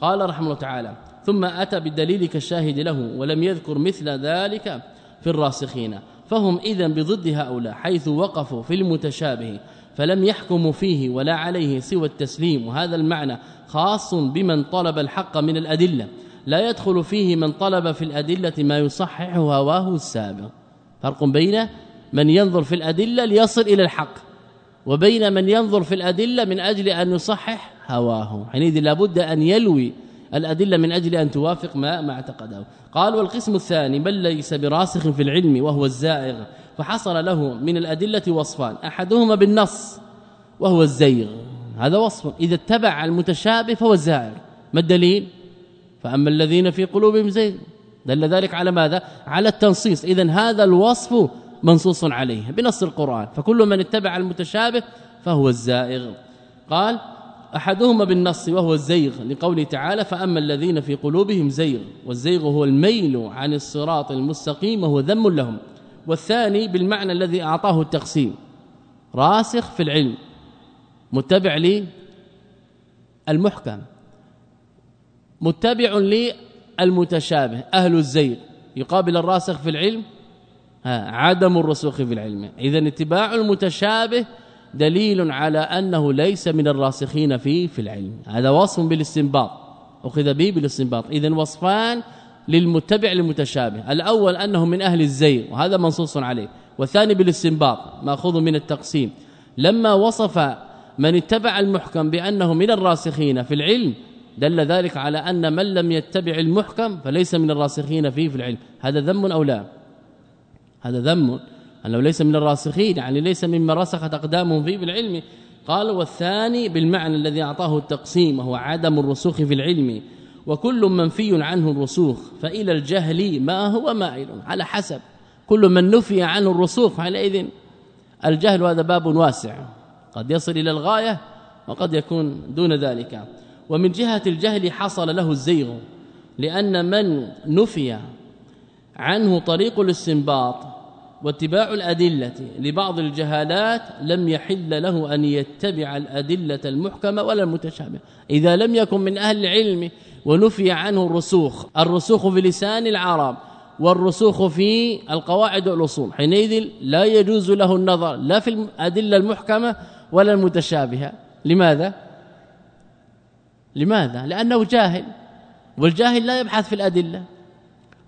قال رحمه الله تعالى ثم أتى بالدليل كالشاهد له ولم يذكر مثل ذلك في الراسخين. فهم اذا بضد هؤلاء حيث وقفوا في المتشابه فلم يحكموا فيه ولا عليه سوى التسليم. وهذا المعنى خاص بمن طلب الحق من الأدلة. لا يدخل فيه من طلب في الأدلة ما يصحح هواه السابق. فرق بين من ينظر في الأدلة ليصل إلى الحق وبين من ينظر في الأدلة من أجل أن يصحح هواه. حينئذ لابد أن يلوي الأدلة من أجل أن توافق ما ما اعتقده. قال والقسم الثاني بل ليس براسخ في العلم وهو الزائغ فحصل له من الأدلة وصفان أحدهما بالنص وهو الزيغ. هذا وصف. إذا اتبع المتشابه فهو الزائغ. ما الدليل؟ فأما الذين في قلوبهم زيغ دل ذلك على ماذا؟ على التنصيص. اذا هذا الوصف منصوص عليه بنص القرآن. فكل من اتبع المتشابه فهو الزائغ. قال أحدهما بالنص وهو الزيغ لقوله تعالى فأما الذين في قلوبهم زيغ والزيغ هو الميل عن الصراط المستقيم وهو ذم لهم. والثاني بالمعنى الذي أعطاه التقسيم راسخ في العلم متبع لي المحكم متبع للمتشابه أهل الزيغ يقابل الراسخ في العلم؟ ها عدم الرسوخ في العلم. اذا اتباع المتشابه دليل على أنه ليس من الراسخين فيه في العلم. هذا وصف بالاستنباط. أخذ به بالاستنباط. اذا وصفان للمتبع للمتشابه الأول أنه من أهل الزيغ وهذا منصوص عليه. والثاني بالاستنباط مأخوذ من التقسيم. لما وصف من اتبع المحكم بأنه من الراسخين في العلم دل ذلك على أن من لم يتبع المحكم فليس من الراسخين فيه في العلم. هذا ذم أو لا؟ هذا ذم. أنه ليس من الراسخين يعني ليس مما رسخت أقدامهم فيه بالعلم قال والثاني بالمعنى الذي أعطاه التقسيم وهو عدم الرسوخ في العلم. وكل منفي عنه الرسوخ فإلى الجهل ما هو مائل. على حسب. كل من نفي عنه الرسوخ حينئذ. الجهل هذا باب واسع. قد يصل إلى الغاية وقد يكون دون ذلك. ومن جهة الجهل حصل له الزيغ لأن من نفي عنه طريق الاستنباط واتباع الأدلة لبعض الجهالات لم يحل له أن يتبع الأدلة المحكمة ولا المتشابهة. إذا لم يكن من أهل العلم ونفي عنه الرسوخ الرسوخ في لسان العرب والرسوخ في القواعد والأصول. حينئذ لا يجوز له النظر لا في الأدلة المحكمة ولا المتشابهة. لماذا؟ لماذا؟ لأنه جاهل. والجاهل لا يبحث في الأدلة.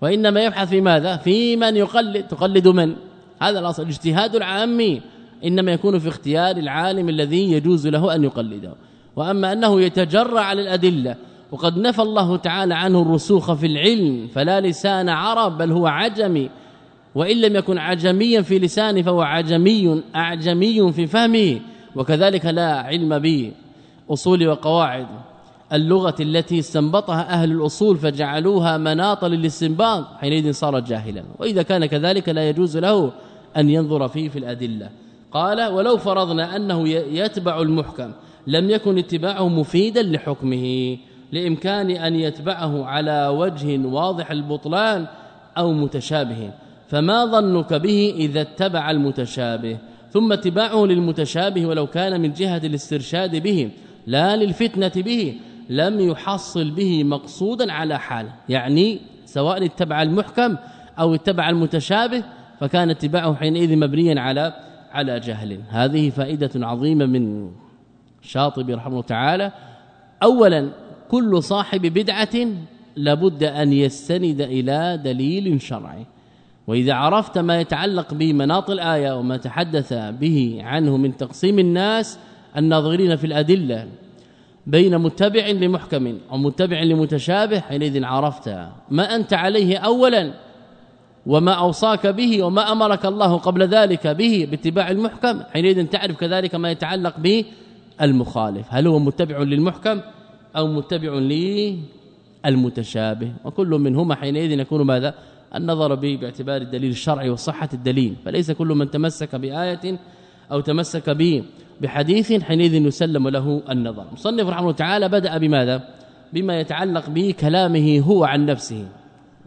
وإنما يبحث في ماذا؟ في من يقلد. تقلد من؟ هذا الأصل. الاجتهاد العامي إنما يكون في اختيار العالم الذي يجوز له أن يقلده. وأما أنه يتجرع على الادله وقد نفى الله تعالى عنه الرسوخ في العلم فلا لسان عرب بل هو عجمي. وإن لم يكن عجميا في لسانه فهو عجمي أعجمي في فهمه وكذلك لا علم به اصول وقواعد اللغة التي استنبطها أهل الأصول فجعلوها مناط للاستنباط حينئذ صار جاهلا. وإذا كان كذلك لا يجوز له أن ينظر فيه في الأدلة. قال ولو فرضنا أنه يتبع المحكم لم يكن اتباعه مفيدا لحكمه لإمكان أن يتبعه على وجه واضح البطلان أو متشابه فما ظنك به إذا اتبع المتشابه؟ ثم اتباعه للمتشابه ولو كان من جهة الاسترشاد به لا للفتنة به لم يحصل به مقصودا على حال يعني سواء اتبع المحكم أو اتبع المتشابه فكان اتباعه حينئذ مبنيا على على جهل. هذه فائدة عظيمة من شاطبي رحمه تعالى. اولا كل صاحب بدعة لابد أن يستند إلى دليل شرعي. وإذا عرفت ما يتعلق بمناط الآية وما تحدث به عنه من تقسيم الناس الناظرين في الأدلة بين متبع لمحكم أو متبع لمتشابه حينئذ عرفت ما أنت عليه اولا وما أوصاك به وما أمرك الله قبل ذلك به باتباع المحكم حينئذ تعرف كذلك ما يتعلق به المخالف هل هو متبع للمحكم أو متبع للمتشابه؟ وكل منهما حينئذ يكون ماذا؟ النظر به باعتبار الدليل الشرعي وصحة الدليل. فليس كل من تمسك بآية أو تمسك به بحديث حينئذ يسلم له النظر. مصنف رحمه الله تعالى بدأ بماذا؟ بما يتعلق بكلامه هو عن نفسه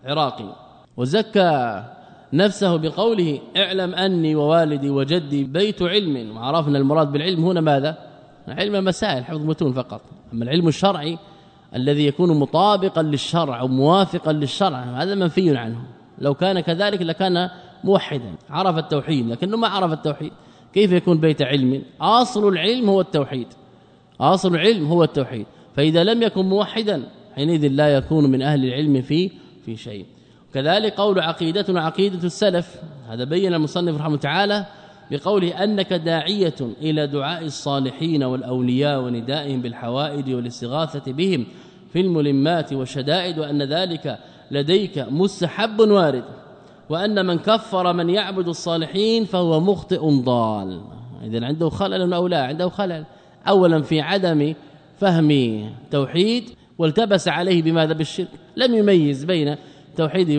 عراقي. وزكى نفسه بقوله اعلم أني ووالدي وجدي بيت علم. وعرفنا المراد بالعلم هنا ماذا؟ علم المسائل حفظ متون فقط. أما العلم الشرعي الذي يكون مطابقا للشرع وموافقا للشرع هذا منفي عنه. لو كان كذلك لكان موحدا عرف التوحيد لكنه ما عرف التوحيد. كيف يكون بيت علم؟ أصل العلم هو التوحيد. أصل العلم هو التوحيد. فإذا لم يكن موحدا حينئذ لا يكون من أهل العلم في في شيء. كذلك قول عقيدتنا عقيدة السلف. هذا بين المصنف رحمه تعالى بقوله أنك داعية إلى دعاء الصالحين والأولياء وندائهم بالحوائج والاستغاثة بهم في الملمات والشدائد وأن ذلك لديك مستحب وارد. وأن من كفر من يعبد الصالحين فهو مخطئ ضال. اذا عنده خلل أو لا عنده خلل. اولا في عدم فهم توحيد والتبس عليه بماذا؟ بالشرك. لم يميز بين التوحيد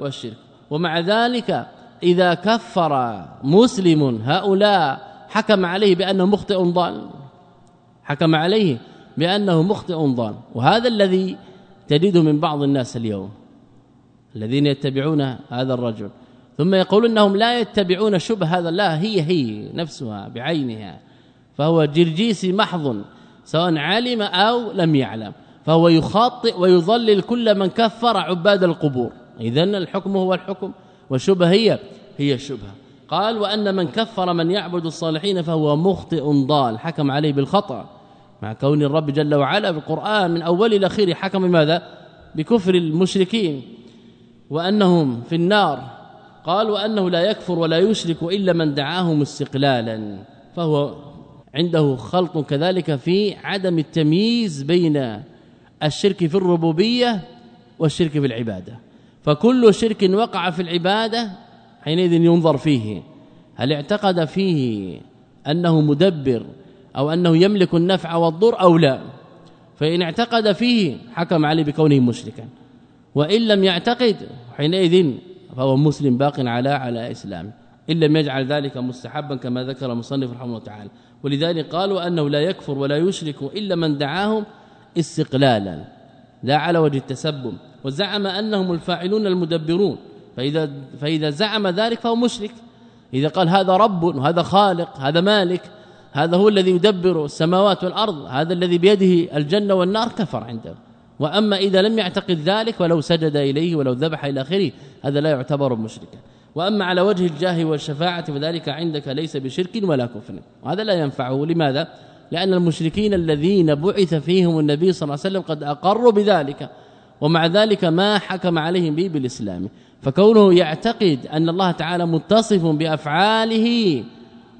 والشرك. ومع ذلك إذا كفر مسلم هؤلاء حكم عليه بأنه مخطئ ضال. حكم عليه بأنه مخطئ ضال. وهذا الذي تجده من بعض الناس اليوم. الذين يتبعون هذا الرجل. ثم يقولون إنهم لا يتبعون شبه هذا. لا هي هي نفسها بعينها. فهو جرجيسي محض سواء علم أو لم يعلم. فهو يخاطئ ويضلل كل من كفر عباد القبور. اذا الحكم هو الحكم والشبهه هي هي الشبهه قال وأن من كفر من يعبد الصالحين فهو مخطئ ضال. حكم عليه بالخطأ. مع كون الرب جل وعلا في القرآن من أول إلى اخره حكم بماذا؟ بكفر المشركين. وأنهم في النار. قال وأنه لا يكفر ولا يشرك إلا من دعاهم استقلالا. فهو عنده خلط كذلك في عدم التمييز بين الشرك في الربوبية والشرك في العبادة. فكل شرك وقع في العبادة حينئذ ينظر فيه. هل اعتقد فيه أنه مدبر أو أنه يملك النفع والضر أو لا؟ فإن اعتقد فيه حكم عليه بكونه مشركا. وإن لم يعتقد حينئذ فهو مسلم باق على على اسلامه إن لم يجعل ذلك مستحبا كما ذكر المصنف رحمه الله تعالى. ولذلك قالوا أنه لا يكفر ولا يشرك إلا من دعاهم استقلالا. لا على وجه التسبب. وزعم أنهم الفاعلون المدبرون. فإذا فإذا زعم ذلك فهو مشرك. إذا قال هذا رب وهذا خالق هذا مالك هذا هو الذي يدبر السماوات والأرض هذا الذي بيده الجنة والنار كفر عنده. وأما إذا لم يعتقد ذلك ولو سجد إليه ولو ذبح إلى آخره هذا لا يعتبر مشركا. وأما على وجه الجاه والشفاعة فذلك عندك ليس بشرك ولا كفر. وهذا لا ينفعه. لماذا؟ لأن المشركين الذين بعث فيهم النبي صلى الله عليه وسلم قد أقروا بذلك ومع ذلك ما حكم عليهم به بالإسلام. فكونه يعتقد أن الله تعالى متصف بأفعاله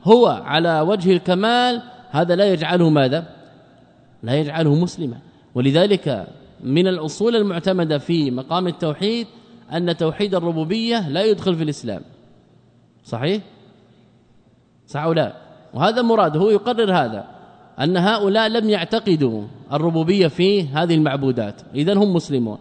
هو على وجه الكمال هذا لا يجعله ماذا؟ لا يجعله مسلما. ولذلك من الأصول المعتمدة في مقام التوحيد أن توحيد الربوبية لا يدخل في الإسلام. صحيح؟ صح أو لا؟ وهذا مراد هو يقرر هذا أن هؤلاء لم يعتقدوا الربوبية في هذه المعبودات. اذا هم مسلمون.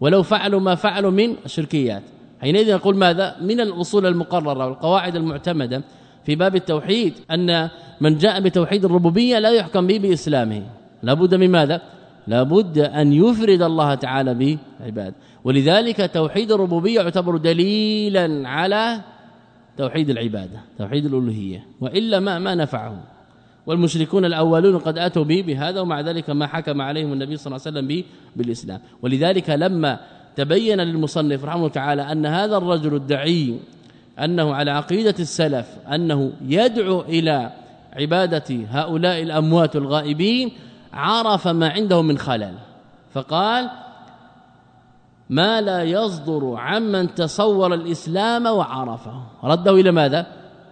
ولو فعلوا ما فعلوا من الشركيات. حينئذ نقول ماذا؟ من الأصول المقررة والقواعد المعتمدة في باب التوحيد أن من جاء بتوحيد الربوبية لا يحكم به بإسلامه. لابد من ماذا؟ لابد أن يفرد الله تعالى بعباد. ولذلك توحيد الربوبية يعتبر دليلا على توحيد العبادة توحيد الألوهية والا ما ما نفعه. والمشركون الأولون قد أتوا به بهذا ومع ذلك ما حكم عليهم النبي صلى الله عليه وسلم بالإسلام. ولذلك لما تبين للمصنف رحمه الله تعالى أن هذا الرجل الدعي أنه على عقيدة السلف أنه يدعو إلى عبادة هؤلاء الأموات الغائبين عرف ما عنده من خلل. فقال ما لا يصدر عمن تصور الإسلام وعرفه. رده إلى ماذا؟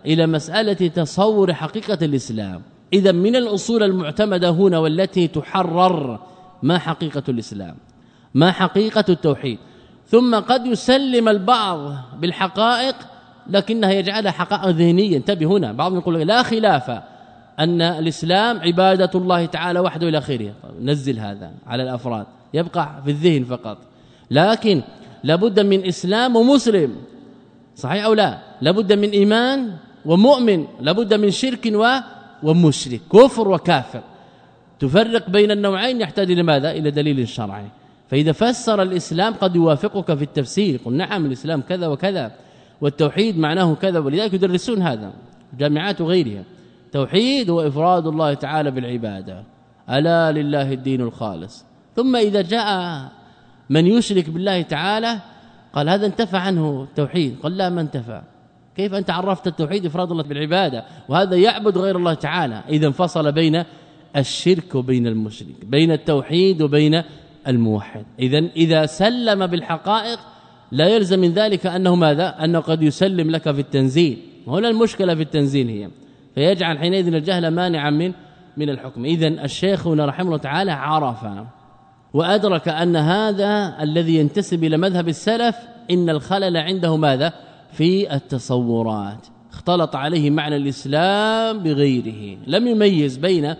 إلى مسألة تصور حقيقة الإسلام. إذا من الأصول المعتمدة هنا والتي تحرر ما حقيقة الإسلام ما حقيقة التوحيد. ثم قد يسلم البعض بالحقائق لكنها يجعلها حقائق ذهنية. انتبه هنا بعضهم يقول لا خلاف. أن الإسلام عبادة الله تعالى وحده إلى آخره. نزل هذا على الأفراد. يبقى في الذهن فقط. لكن لابد من إسلام ومسلم. صحيح أو لا؟ لابد من إيمان ومؤمن. لابد من شرك و ومشرك. كفر وكافر. تفرق بين النوعين. يحتاج إلى ماذا؟ إلى دليل شرعي. فإذا فسر الإسلام قد يوافقك في التفسير. قل نعم الإسلام كذا وكذا. والتوحيد معناه كذا. ولذلك يدرسون هذا. جامعات وغيرها. توحيد هو إفراد الله تعالى بالعبادة. ألا لله الدين الخالص. ثم إذا جاء من يشرك بالله تعالى قال هذا انتفع عنه التوحيد. قال لا ما انتفع. كيف أنت عرفت التوحيد إفراد الله بالعبادة؟ وهذا يعبد غير الله تعالى. إذا انفصل بين الشرك وبين المشرك بين التوحيد وبين الموحد. إذا إذا سلم بالحقائق لا يلزم من ذلك أنه ماذا؟ أنه قد يسلم لك في التنزيل. هنا المشكلة في التنزيل هي. فيجعل حينئذ الجهل مانعا من من الحكم. اذا الشيخ هنا رحمه الله تعالى عرف وأدرك أن هذا الذي ينتسب إلى مذهب السلف إن الخلل عنده ماذا؟ في التصورات. اختلط عليه معنى الإسلام بغيره. لم يميز بين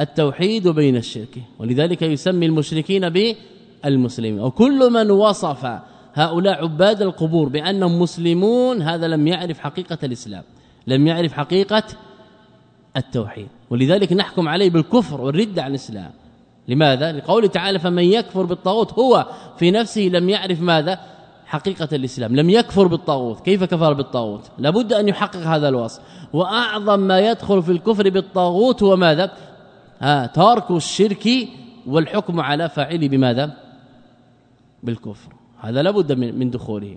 التوحيد وبين الشرك. ولذلك يسمي المشركين بالمسلمين. وكل من وصف هؤلاء عباد القبور بأنهم مسلمون هذا لم يعرف حقيقة الإسلام. لم يعرف حقيقة التوحيد. ولذلك نحكم عليه بالكفر والردة عن الإسلام. لماذا؟ لقوله تعالى فمن يكفر بالطاغوت هو في نفسه لم يعرف ماذا؟ حقيقة الإسلام. لم يكفر بالطاغوت. كيف كفر بالطاغوت؟ لابد أن يحقق هذا الوصف. وأعظم ما يدخل في الكفر بالطاغوت هو ماذا؟ ها ترك الشرك والحكم على فاعله بماذا؟ بالكفر. هذا لابد من دخوله.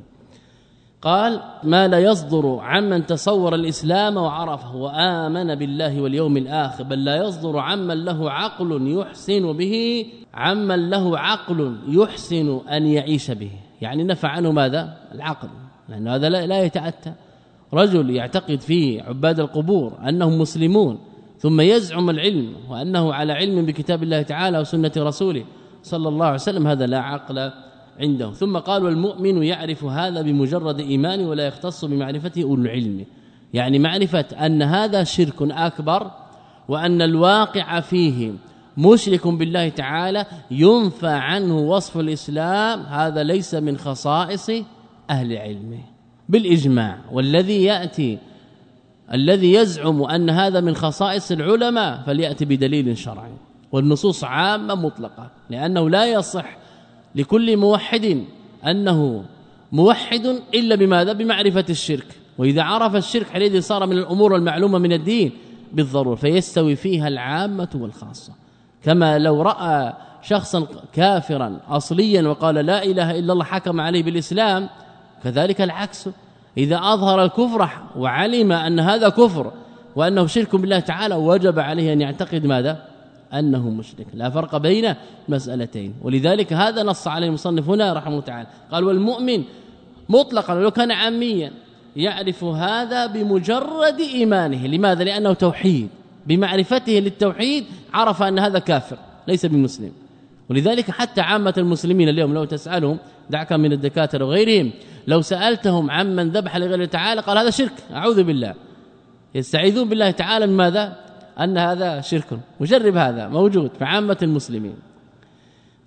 قال ما لا يصدر عمن تصور الإسلام وعرفه وآمن بالله واليوم الآخر بل لا يصدر عمن له عقل يحسن به عمن له عقل يحسن أن يعيش به. يعني نفع عنه ماذا؟ العقل لأن هذا لا يتأتى رجل يعتقد في عباد القبور أنهم مسلمون ثم يزعم العلم وأنه على علم بكتاب الله تعالى وسنة رسوله صلى الله عليه وسلم هذا لا عقل عنده ثم قال والمؤمن يعرف هذا بمجرد إيمان ولا يختص بمعرفته أولو العلم. يعني معرفة أن هذا شرك أكبر وأن الواقع فيه مشرك بالله تعالى ينفى عنه وصف الإسلام. هذا ليس من خصائص أهل علمه. بالإجماع. والذي يأتي الذي يزعم أن هذا من خصائص العلماء فليأتي بدليل شرعي. والنصوص عامة مطلقة لأنه لا يصح لكل موحد أنه موحد إلا بماذا؟ بمعرفة الشرك. وإذا عرف الشرك حينئذ صار من الأمور المعلومة من الدين بالضرورة فيستوي فيها العامة والخاصة. كما لو رأى شخصا كافرا اصليا وقال لا إله إلا الله حكم عليه بالإسلام كذلك العكس. إذا أظهر الكفر وعلم أن هذا كفر وأنه شرك بالله تعالى وجب عليه أن يعتقد ماذا؟ أنه مشرك. لا فرق بين مسألتين. ولذلك هذا نص عليه المصنف هنا رحمه تعالى. قال والمؤمن مطلقا لو كان عاميا يعرف هذا بمجرد إيمانه. لماذا؟ لأنه توحيد. بمعرفته للتوحيد عرف أن هذا كافر ليس بمسلم. ولذلك حتى عامة المسلمين اليوم لو تسألهم دعك من الدكاترة وغيرهم لو سألتهم عمن ذبح لغير الله تعالى قال هذا شرك. أعوذ بالله. يستعيذون بالله تعالى من ماذا؟ أن هذا شرك. مجرب هذا موجود في عامة المسلمين.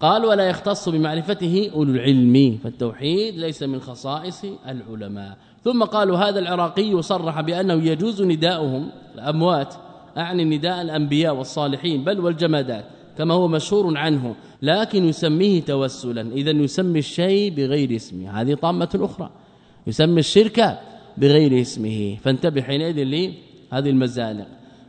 قال ولا يختص بمعرفته أولو العلم فالتوحيد ليس من خصائص العلماء. ثم قالوا هذا العراقي صرح بأنه يجوز نداؤهم. الأموات أعني نداء الأنبياء والصالحين بل والجمادات كما هو مشهور عنه لكن يسميه توسلا. اذا يسمي الشيء بغير اسمه. هذه طامة أخرى. يسمي الشرك بغير اسمه. فانتبه حينئذ لهذه المزالق.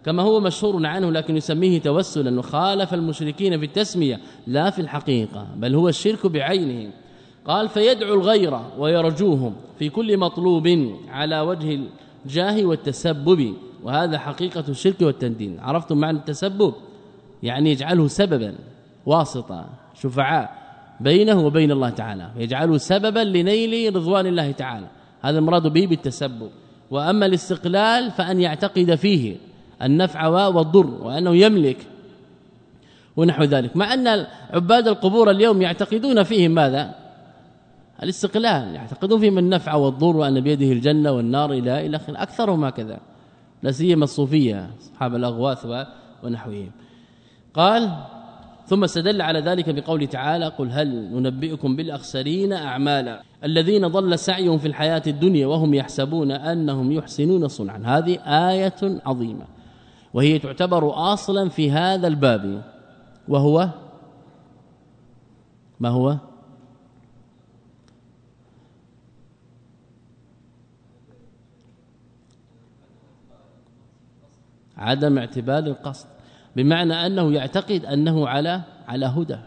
كما هو مشهور عنه لكن يسميه توسلا وخالف المشركين في التسمية لا في الحقيقة بل هو الشرك بعينه. قال فيدعو الغير ويرجوهم في كل مطلوب على وجه الجاه والتسبب وهذا حقيقة الشرك والتندين. عرفتم معنى التسبب؟ يعني يجعله سببا واسطة شفعاء بينه وبين الله تعالى. يجعله سببا لنيل رضوان الله تعالى. هذا المراد به بالتسبب. وأما الاستقلال فأن يعتقد فيه. النفع والضر وأنه يملك ونحو ذلك. مع أن عباد القبور اليوم يعتقدون فيهم ماذا؟ الاستقلال يعتقدون فيهم النفع والضر وأن بيده الجنة والنار إلى إلى أكثرهم هكذا لا سيما الصوفية أصحاب الأغواث ونحوهم. قال ثم استدل على ذلك بقوله تعالى قل هل ننبئكم بالأخسرين أعمالا الذين ضل سعيهم في الحياة الدنيا وهم يحسبون أنهم يحسنون صنعا. هذه آية عظيمة. وهي تعتبر أصلا في هذا الباب. وهو ما هو؟ عدم اعتبار القصد. بمعنى أنه يعتقد أنه على على هدى.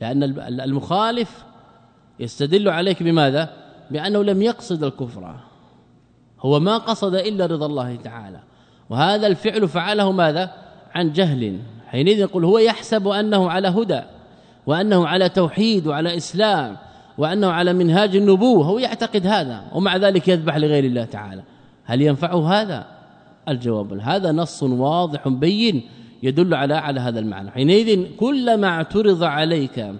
لأن المخالف يستدل عليك بماذا؟ بأنه لم يقصد الكفر. هو ما قصد إلا رضا الله تعالى. وهذا الفعل فعله ماذا؟ عن جهل. حينئذ يقول هو يحسب أنه على هدى وأنه على توحيد وعلى إسلام وأنه على منهاج النبوة. هو يعتقد هذا ومع ذلك يذبح لغير الله تعالى. هل ينفعه هذا؟ الجواب هذا نص واضح بين يدل على على هذا المعنى. حينئذ كلما اعترض عليك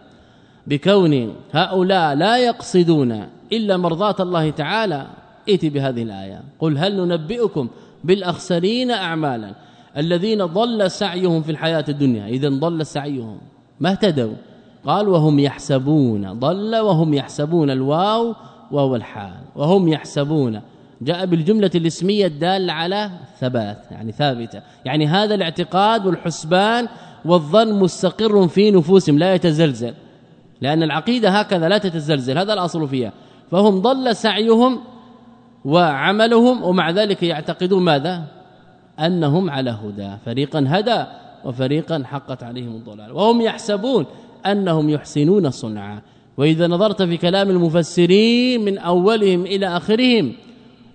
بكون هؤلاء لا يقصدون إلا مرضاة الله تعالى ائت بهذه الآية. قل هل ننبئكم بالأخسرين اعمالا. الذين ضل سعيهم في الحياة الدنيا اذا ضل سعيهم. ما اهتدوا؟ قال وهم يحسبون. ضل وهم يحسبون. الواو وهو الحال وهم يحسبون. جاء بالجملة الاسمية الدالة على ثبات يعني ثابتة. يعني هذا الاعتقاد والحسبان والظن مستقر في نفوسهم لا يتزلزل. لأن العقيدة هكذا لا تتزلزل هذا الأصل فيها. فهم ضل سعيهم وعملهم ومع ذلك يعتقدون ماذا؟ أنهم على هدى. فريقا هدى وفريقا حقت عليهم الضلال. وهم يحسبون أنهم يحسنون صنعا. وإذا نظرت في كلام المفسرين من أولهم إلى آخرهم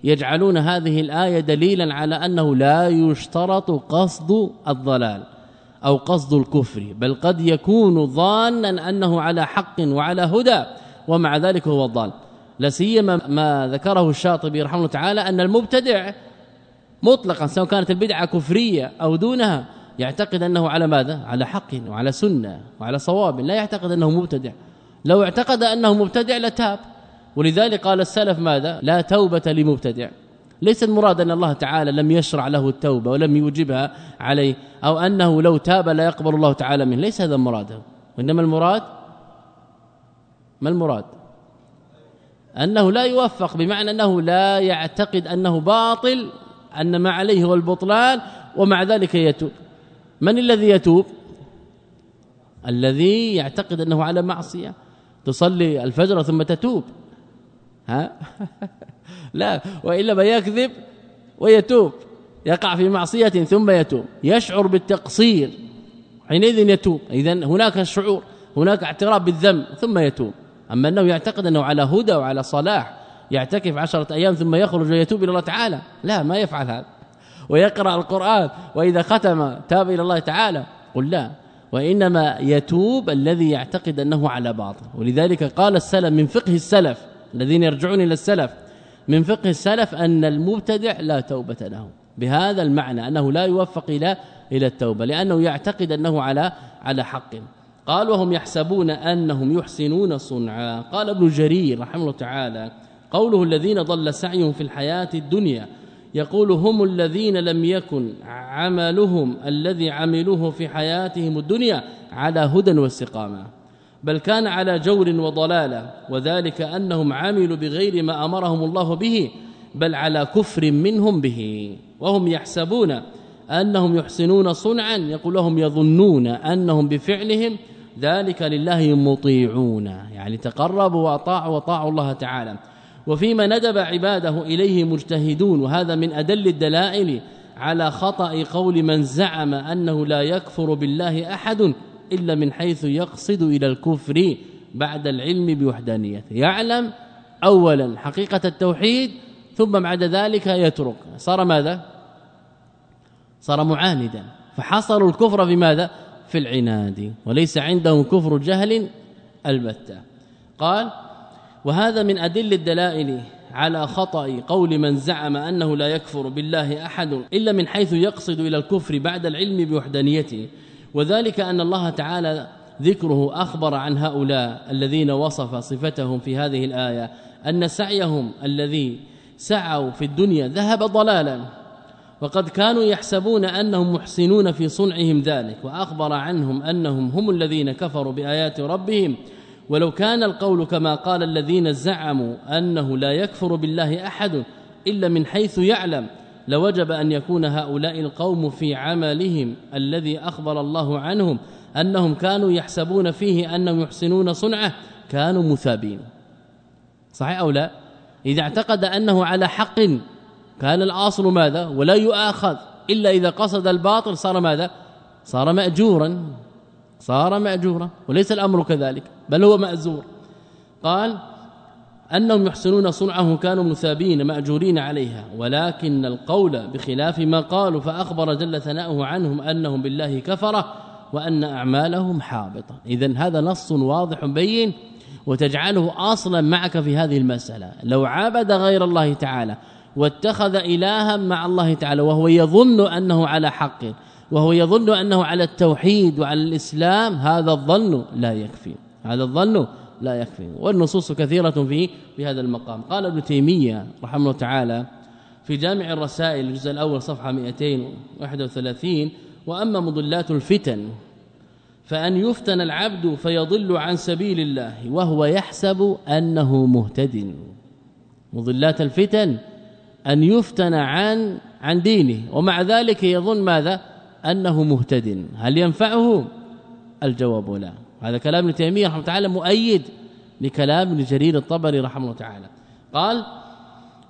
يجعلون هذه الآية دليلا على أنه لا يشترط قصد الضلال أو قصد الكفر بل قد يكون ظانا أنه على حق وعلى هدى ومع ذلك هو الضال. لا سيما ما ذكره الشاطبي رحمه الله تعالى أن المبتدع مطلقا سواء كانت البدعة كفرية أو دونها يعتقد أنه على ماذا؟ على حق وعلى سنة وعلى صواب لا يعتقد أنه مبتدع. لو اعتقد أنه مبتدع لتاب. ولذلك قال السلف ماذا؟ لا توبة لمبتدع. ليس المراد أن الله تعالى لم يشرع له التوبة ولم يوجبها عليه أو أنه لو تاب لا يقبل الله تعالى منه. ليس هذا مراده وإنما المراد ما المراد؟ أنه لا يوفق بمعنى أنه لا يعتقد أنه باطل أن ما عليه هو البطلان ومع ذلك يتوب. من الذي يتوب؟ الذي يعتقد أنه على معصية. تصلي الفجر ثم تتوب. ها؟ لا وإلا ما يكذب ويتوب. يقع في معصية ثم يتوب. يشعر بالتقصير حينئذ يتوب. اذا هناك شعور هناك اعتراف بالذنب ثم يتوب. أما أنه يعتقد أنه على هدى وعلى صلاح يعتكف عشرة أيام ثم يخرج ويتوب إلى الله تعالى. لا ما يفعل هذا. ويقرأ القرآن وإذا ختم تاب إلى الله تعالى. قل لا. وإنما يتوب الذي يعتقد أنه على باطل. ولذلك قال السلف من فقه السلف الذين يرجعون إلى السلف من فقه السلف أن المبتدع لا توبة له. بهذا المعنى أنه لا يوفق إلى إلى التوبة لأنه يعتقد أنه على على حق. قال وهم يحسبون أنهم يحسنون صنعا. قال ابن جرير رحمه الله تعالى قوله الذين ضل سعيهم في الحياة الدنيا يقول هم الذين لم يكن عملهم الذي عملوه في حياتهم الدنيا على هدى واستقامة بل كان على جور وضلالة وذلك أنهم عملوا بغير ما أمرهم الله به بل على كفر منهم به. وهم يحسبون أنهم يحسنون صنعا يقول لهم يظنون أنهم بفعلهم ذلك لله مطيعون يعني تقربوا وأطاعوا وطاعوا الله تعالى. وفيما ندب عباده إليه مجتهدون وهذا من أدل الدلائل على خطأ قول من زعم أنه لا يكفر بالله أحد إلا من حيث يقصد إلى الكفر بعد العلم بوحدانيته. يعلم اولا حقيقة التوحيد ثم بعد ذلك يترك. صار ماذا؟ صار معاندا. فحصلوا الكفر بماذا في العناد وليس عندهم كفر جهل البتة. قال وهذا من ادله الدلائل على خطأ قول من زعم أنه لا يكفر بالله أحد إلا من حيث يقصد إلى الكفر بعد العلم بوحدانيته. وذلك أن الله تعالى ذكره أخبر عن هؤلاء الذين وصف صفتهم في هذه الآية أن سعيهم الذي سعوا في الدنيا ذهب ضلالا. وقد كانوا يحسبون أنهم محسنون في صنعهم ذلك وأخبر عنهم أنهم هم الذين كفروا بآيات ربهم. ولو كان القول كما قال الذين زعموا أنه لا يكفر بالله أحد إلا من حيث يعلم لوجب أن يكون هؤلاء القوم في عملهم الذي أخبر الله عنهم أنهم كانوا يحسبون فيه أنهم يحسنون صنعه كانوا مثابين. صحيح أو لا؟ إذا اعتقد أنه على حق كان الأصل ماذا؟ ولا يؤاخذ. إلا إذا قصد الباطل صار ماذا؟ صار مأجورا. صار مأجورا. وليس الأمر كذلك بل هو مأزور. قال أنهم يحسنون صنعه كانوا مثابين مأجورين عليها ولكن القول بخلاف ما قالوا فأخبر جل ثناؤه عنهم أنهم بالله كفرة وأن أعمالهم حابطة. إذا هذا نص واضح بين وتجعله أصلا معك في هذه المسألة. لو عابد غير الله تعالى واتخذ إلها مع الله تعالى وهو يظن أنه على حق وهو يظن أنه على التوحيد وعلى الإسلام هذا الظن لا يكفي هذا الظن لا يكفي والنصوص كثيرة في في هذا المقام. قال ابن تيمية رحمه الله تعالى في جامع الرسائل الجزء الأول صفحة 231 وأما مضلات الفتن فأن يفتن العبد فيضل عن سبيل الله وهو يحسب أنه مهتد. مضلات الفتن أن يفتن عن عن دينه. ومع ذلك يظن ماذا؟ أنه مهتد. هل ينفعه؟ الجواب لا. هذا كلام ابن تيمية رحمه تعالى مؤيد لكلام ابن جرير الطبري رحمه تعالى. قال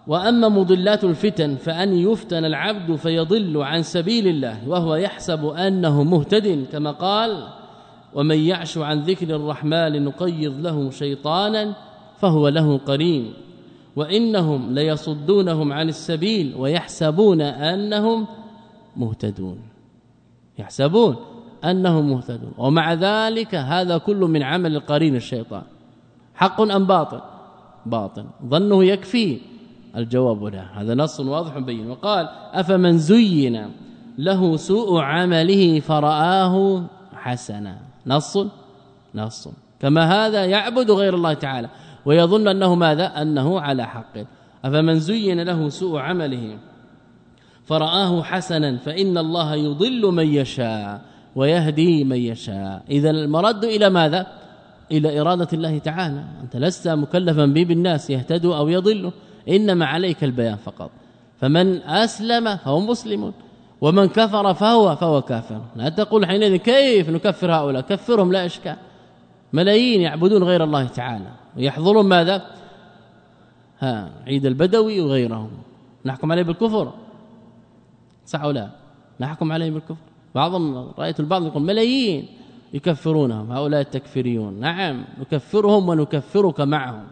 وأما مضلات الفتن فأن يفتن العبد فيضل عن سبيل الله وهو يحسب أنه مهتد كما قال ومن يعش عن ذكر الرحمن نقيض له شيطانا فهو له قرين. وإنهم ليصدونهم عن السبيل ويحسبون أنهم مهتدون. يحسبون أنهم مهتدون. ومع ذلك هذا كله من عمل القرين الشيطان. حق أم باطل؟ باطل. ظنه يكفي. الجواب لا. هذا نص واضح بين. وقال أفمن زين له سوء عمله فرآه حسنا. نص. نص. كما هذا يعبد غير الله تعالى. ويظن أنه ماذا؟ أنه على حق. أفمن زين له سوء عمله فرآه حسنا فإن الله يضل من يشاء ويهدي من يشاء. اذا المرد إلى ماذا؟ إلى إرادة الله تعالى. أنت لست مكلفا به بالناس يهتدوا أو يضلوا. إنما عليك البيان فقط. فمن أسلم فهو مسلم. ومن كفر فهو فهو كافر. لا تقول حينئذ كيف نكفر هؤلاء؟ كفرهم لا إشكال. ملايين يعبدون غير الله تعالى. ويحضرون ماذا؟ ها عيد البدوي وغيرهم. نحكم عليه بالكفر. صح ولا نحكم عليه بالكفر. بعضهم رأيت البعض يقول ملايين يكفرونهم هؤلاء التكفيريون. نعم نكفرهم ونكفرك معهم.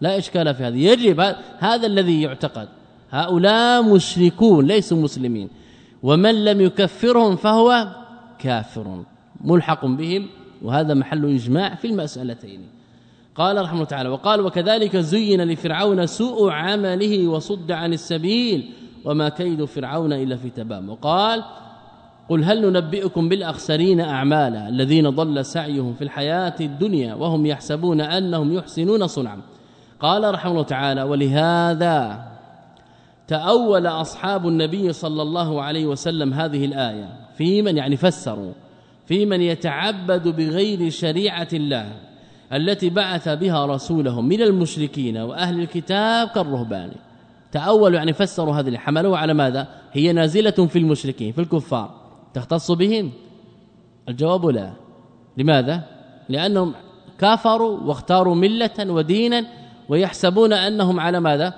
لا إشكال في هذا. يجب هذا الذي يعتقد. هؤلاء مشركون ليسوا مسلمين. ومن لم يكفرهم فهو كافر. ملحق بهم وهذا محل إجماع في المسألتين. قال رحمه الله تعالى وقال وكذلك زين لفرعون سوء عمله وصد عن السبيل وما كيد فرعون إلا في تبام وقال قل هل ننبئكم بالأخسرين أعمالا الذين ضل سعيهم في الحياة الدنيا وهم يحسبون أنهم يحسنون صنعا؟ قال رحمه الله تعالى ولهذا تأول أصحاب النبي صلى الله عليه وسلم هذه الآية في من؟ يعني فسروا. في من يتعبد بغير شريعة الله التي بعث بها رسولهم من المشركين وأهل الكتاب كالرهبان. تأولوا يعني فسروا هذه حملوها على ماذا؟ هي نازلة في المشركين في الكفار. تختص بهم؟ الجواب لا. لماذا؟ لأنهم كافروا واختاروا ملة ودينا ويحسبون أنهم على ماذا؟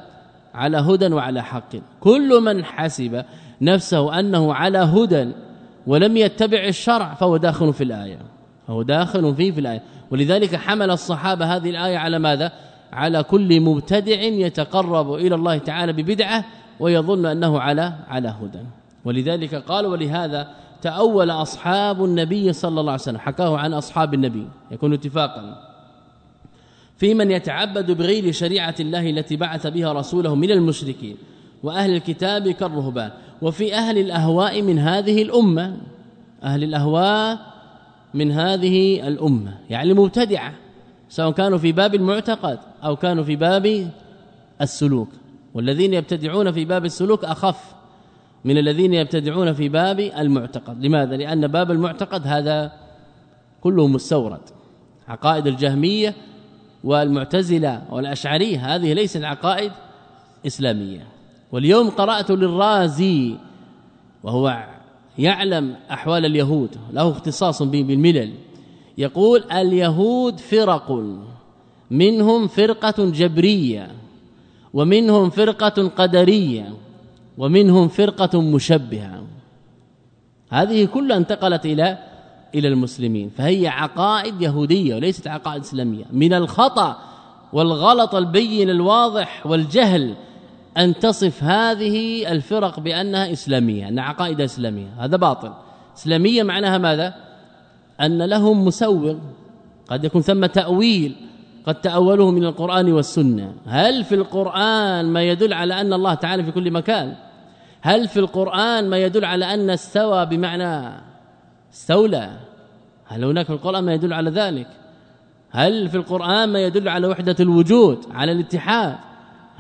على هدى وعلى حق. كل من حسب نفسه أنه على هدى ولم يتبع الشرع فهو داخل في الآية. فهو داخل فيه في الآية. ولذلك حمل الصحابة هذه الآية على ماذا؟ على كل مبتدع يتقرب إلى الله تعالى ببدعة ويظن أنه على على هدى. ولذلك قال ولهذا تأول أصحاب النبي صلى الله عليه وسلم حكاه عن أصحاب النبي. يكون اتفاقا. في من يتعبد بغير شريعة الله التي بعث بها رسوله من المشركين وأهل الكتاب كالرهبان. وفي أهل الأهواء من هذه الأمة أهل الأهواء من هذه الأمة يعني مبتدعة سواء كانوا في باب المعتقد أو كانوا في باب السلوك. والذين يبتدعون في باب السلوك أخف من الذين يبتدعون في باب المعتقد. لماذا؟ لأن باب المعتقد هذا كله مستورد. عقائد الجهمية والمعتزلة والأشعرية هذه ليست عقائد إسلامية. واليوم قرأت للرازي وهو يعلم أحوال اليهود له اختصاص بالملل. يقول اليهود فرق منهم فرقة جبرية ومنهم فرقة قدرية ومنهم فرقة مشبهة. هذه كلها انتقلت إلى إلى المسلمين. فهي عقائد يهودية وليست عقائد إسلامية. من الخطأ والغلط البين الواضح والجهل أن تصف هذه الفرق بأنها إسلامية أن عقائد إسلامية. هذا باطل. إسلامية معناها ماذا؟ أن لهم مسوغ قد يكون ثم تأويل قد تأوله من القرآن والسنة. هل في القرآن ما يدل على أن الله تعالى في كل مكان؟ هل في القرآن ما يدل على أن استوى بمعنى استولى؟ هل هناك في القرآن ما يدل على ذلك؟ هل في القرآن ما يدل على وحدة الوجود على الاتحاد؟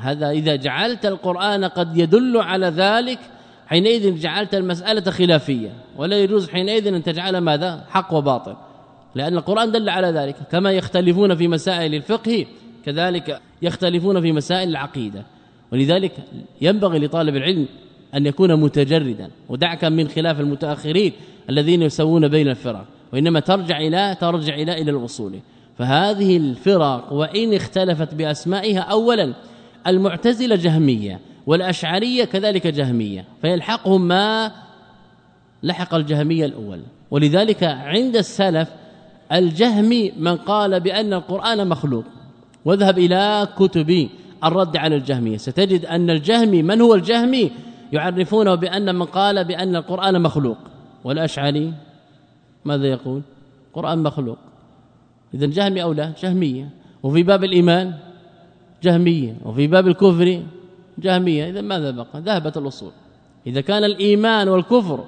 هذا إذا جعلت القرآن قد يدل على ذلك حينئذ جعلت المسألة خلافية. ولا يجوز حينئذ أن تجعل ماذا؟ حق وباطل. لأن القرآن دل على ذلك كما يختلفون في مسائل الفقه كذلك يختلفون في مسائل العقيدة. ولذلك ينبغي لطالب العلم أن يكون متجردا. ودعك من خلاف المتأخرين الذين يسوون بين الفرق. وإنما ترجع إلى ترجع إلى إلى الأصول فهذه الفرق وإن اختلفت بأسمائها أولا المعتزلة جهمية والأشعرية كذلك جهمية فيلحقهم ما لحق الجهمية الأول. ولذلك عند السلف الجهمي من قال بأن القرآن مخلوق. واذهب إلى كتب الرد على الجهمية. ستجد أن الجهمي من هو الجهمي يعرفونه بأن من قال بأن القرآن مخلوق. والأشعري ماذا يقول؟ قرآن مخلوق. إذا جهمي أو لا؟ جهمية. وفي باب الإيمان؟ جهمية وفي باب الكفر جهمية. إذا ماذا بقى؟ ذهبت الأصول. إذا كان الإيمان والكفر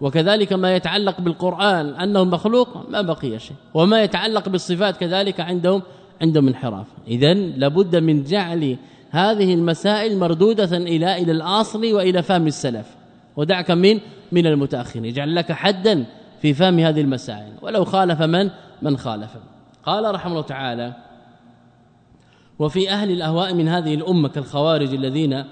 وكذلك ما يتعلق بالقرآن أنه مخلوق ما بقي شيء. وما يتعلق بالصفات كذلك عندهم عندهم انحراف. اذا لابد من جعل هذه المسائل مردودة إلى إلى الأصل وإلى فهم السلف. ودعك من من المتأخرين. يجعل لك حدا في فهم هذه المسائل. ولو خالف من من خالف. قال رحمه الله تعالى وفي أهل الأهواء من هذه الأمة كالخوارج الذين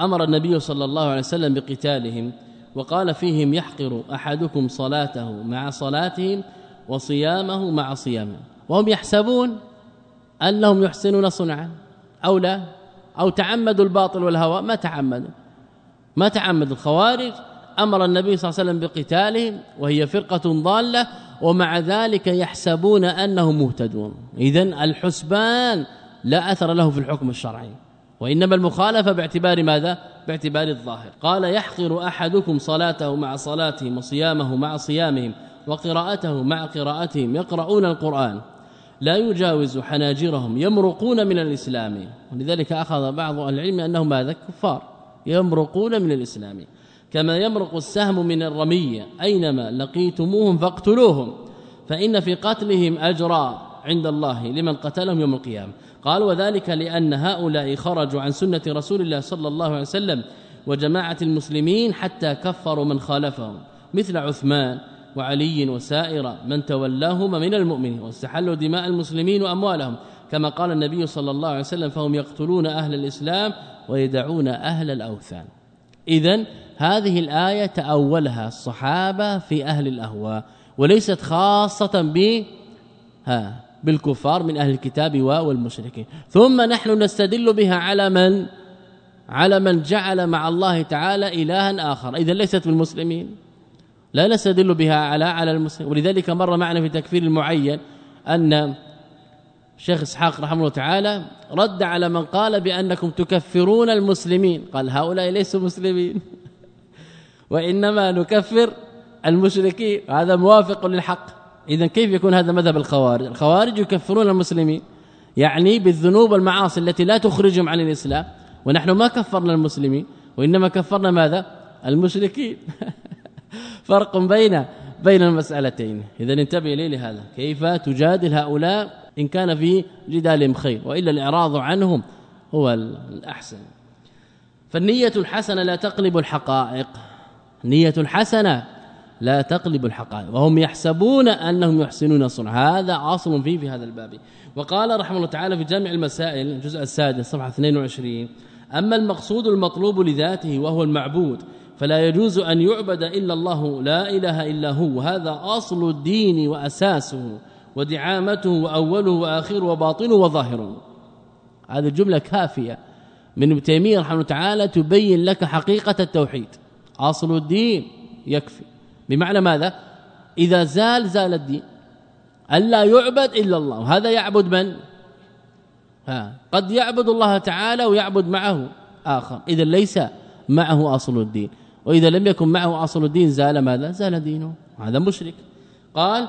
أمر النبي صلى الله عليه وسلم بقتالهم وقال فيهم يحقر أحدكم صلاته مع صلاتهم وصيامه مع صيامه. وهم يحسبون أنهم يحسنون صنعا أو لا أو تعمدوا الباطل والهوى. ما تعمدوا ما تعمد الخوارج أمر النبي صلى الله عليه وسلم بقتالهم وهي فرقة ضالة ومع ذلك يحسبون أنهم مهتدون. إذا الحسبان لا أثر له في الحكم الشرعي. وإنما المخالفة باعتبار ماذا؟ باعتبار الظاهر. قال يحقر أحدكم صلاته مع صلاتهم وصيامه مع صيامهم وقراءته مع قراءتهم. يقرؤون القرآن. لا يجاوز حناجرهم يمرقون من الإسلام. ولذلك أخذ بعض العلم أنهم ماذا؟ كفار. يمرقون من الإسلام. كما يمرق السهم من الرمية أينما لقيتموهم فاقتلوهم فإن في قتلهم أجرا عند الله لمن قتلهم يوم القيامة. قال وذلك لأن هؤلاء خرجوا عن سنة رسول الله صلى الله عليه وسلم وجماعة المسلمين حتى كفروا من خالفهم مثل عثمان وعلي وسائر من تولاهما من المؤمنين واستحلوا دماء المسلمين وأموالهم كما قال النبي صلى الله عليه وسلم فهم يقتلون أهل الإسلام ويدعون أهل الأوثان. اذا هذه الآية تأولها الصحابة في أهل الأهواء وليست خاصة ب ها بالكفار من أهل الكتاب والمشركين. ثم نحن نستدل بها على من؟ على من جعل مع الله تعالى إلها آخر. إذا ليست بالمسلمين. لا نستدل بها على على المسلم ولذلك مر معنا في تكفير المعين أن شيخ إسحاق رحمه الله تعالى رد على من قال بأنكم تكفرون المسلمين. قال هؤلاء ليسوا مسلمين. وإنما نكفر المشركين. هذا موافق للحق. اذا كيف يكون هذا مذهب الخوارج؟ الخوارج يكفرون المسلمين يعني بالذنوب والمعاصي التي لا تخرجهم عن الإسلام ونحن ما كفرنا المسلمين وإنما كفرنا ماذا؟ المشركين. فرق بين بين المسألتين. اذا انتبه لي لهذا. كيف تجادل هؤلاء إن كان في جدالهم خير وإلا الإعراض عنهم هو الأحسن. فالنية الحسنة لا تقلب الحقائق. نيه الحسنة لا تقلب الحقائق. وهم يحسبون أنهم يحسنون صنع هذا اصل فيه في هذا الباب. وقال رحمه الله تعالى في جامع المسائل الجزء السادس صفحة 22 أما المقصود المطلوب لذاته وهو المعبود فلا يجوز أن يعبد إلا الله لا إله إلا هو. هذا أصل الدين وأساسه ودعامته وأوله وآخره وباطنه وظاهره. هذه الجملة كافية. من ابن تيمية رحمه الله تعالى تبين لك حقيقة التوحيد. أصل الدين يكفي. بمعنى ماذا؟ إذا زال زال الدين. ألا يعبد إلا الله. هذا يعبد من؟ ها قد يعبد الله تعالى ويعبد معه آخر. إذا ليس معه أصل الدين. وإذا لم يكن معه أصل الدين زال ماذا؟ زال دينه. هذا مشرك. قال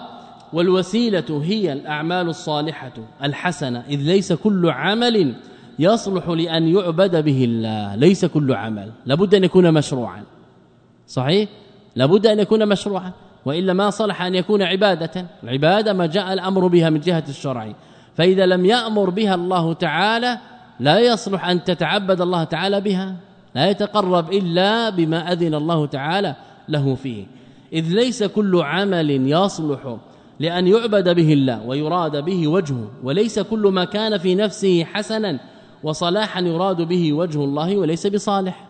والوسيلة هي الأعمال الصالحة الحسنة. إذ ليس كل عمل يصلح لأن يعبد به الله. ليس كل عمل. لابد أن يكون مشروعا. صحيح؟ لابد أن يكون مشروعا وإلا ما صلح أن يكون عبادة. العبادة ما جاء الأمر بها من جهة الشرع. فإذا لم يأمر بها الله تعالى لا يصلح أن تتعبد الله تعالى بها. لا يتقرب إلا بما أذن الله تعالى له فيه. إذ ليس كل عمل يصلح لأن يعبد به الله ويراد به وجهه وليس كل ما كان في نفسه حسنا وصلاحا يراد به وجه الله وليس بصالح.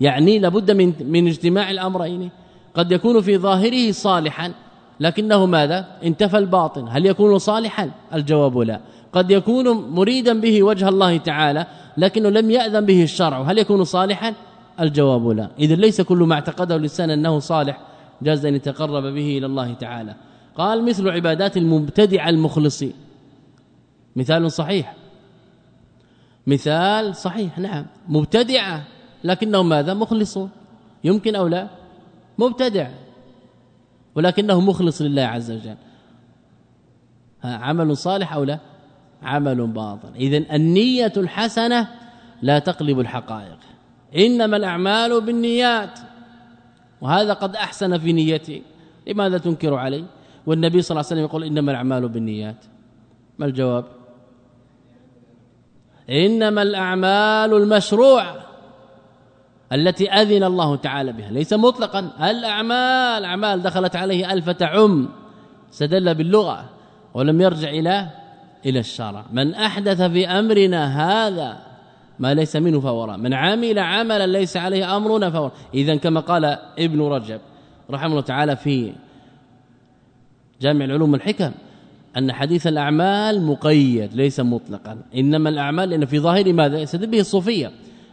يعني لابد من من اجتماع الأمرين. قد يكون في ظاهره صالحا لكنه ماذا؟ انتفى الباطن. هل يكون صالحا؟ الجواب لا. قد يكون مريدا به وجه الله تعالى لكنه لم يأذن به الشرع. هل يكون صالحا؟ الجواب لا. اذا ليس كل ما اعتقده الإنسان أنه صالح جاز أن يتقرب به إلى الله تعالى. قال مثل عبادات المبتدع المخلصين. مثال صحيح. مثال صحيح نعم. مبتدعة لكنهم ماذا؟ مخلصون. يمكن أو لا؟ مبتدع. ولكنه مخلص لله عز وجل. عمل صالح أو لا؟ عمل باطل. اذا النية الحسنة لا تقلب الحقائق. إنما الأعمال بالنيات. وهذا قد أحسن في نيته لماذا تنكر عليه والنبي صلى الله عليه وسلم يقول إنما الأعمال بالنيات. ما الجواب؟ إنما الأعمال المشروع التي أذن الله تعالى بها. ليس مطلقا. الأعمال أعمال دخلت عليه ألف تعم. استدل باللغة ولم يرجع إلى إلى الشرع. من أحدث في أمرنا هذا ما ليس منه فهو من عمل عملا ليس عليه أمرنا فهو اذا كما قال ابن رجب رحمه الله تعالى في جامع العلوم والحكم أن حديث الأعمال مقيد ليس مطلقا. إنما الأعمال لأن في ظاهر ماذا؟ يستدل به الصوفية.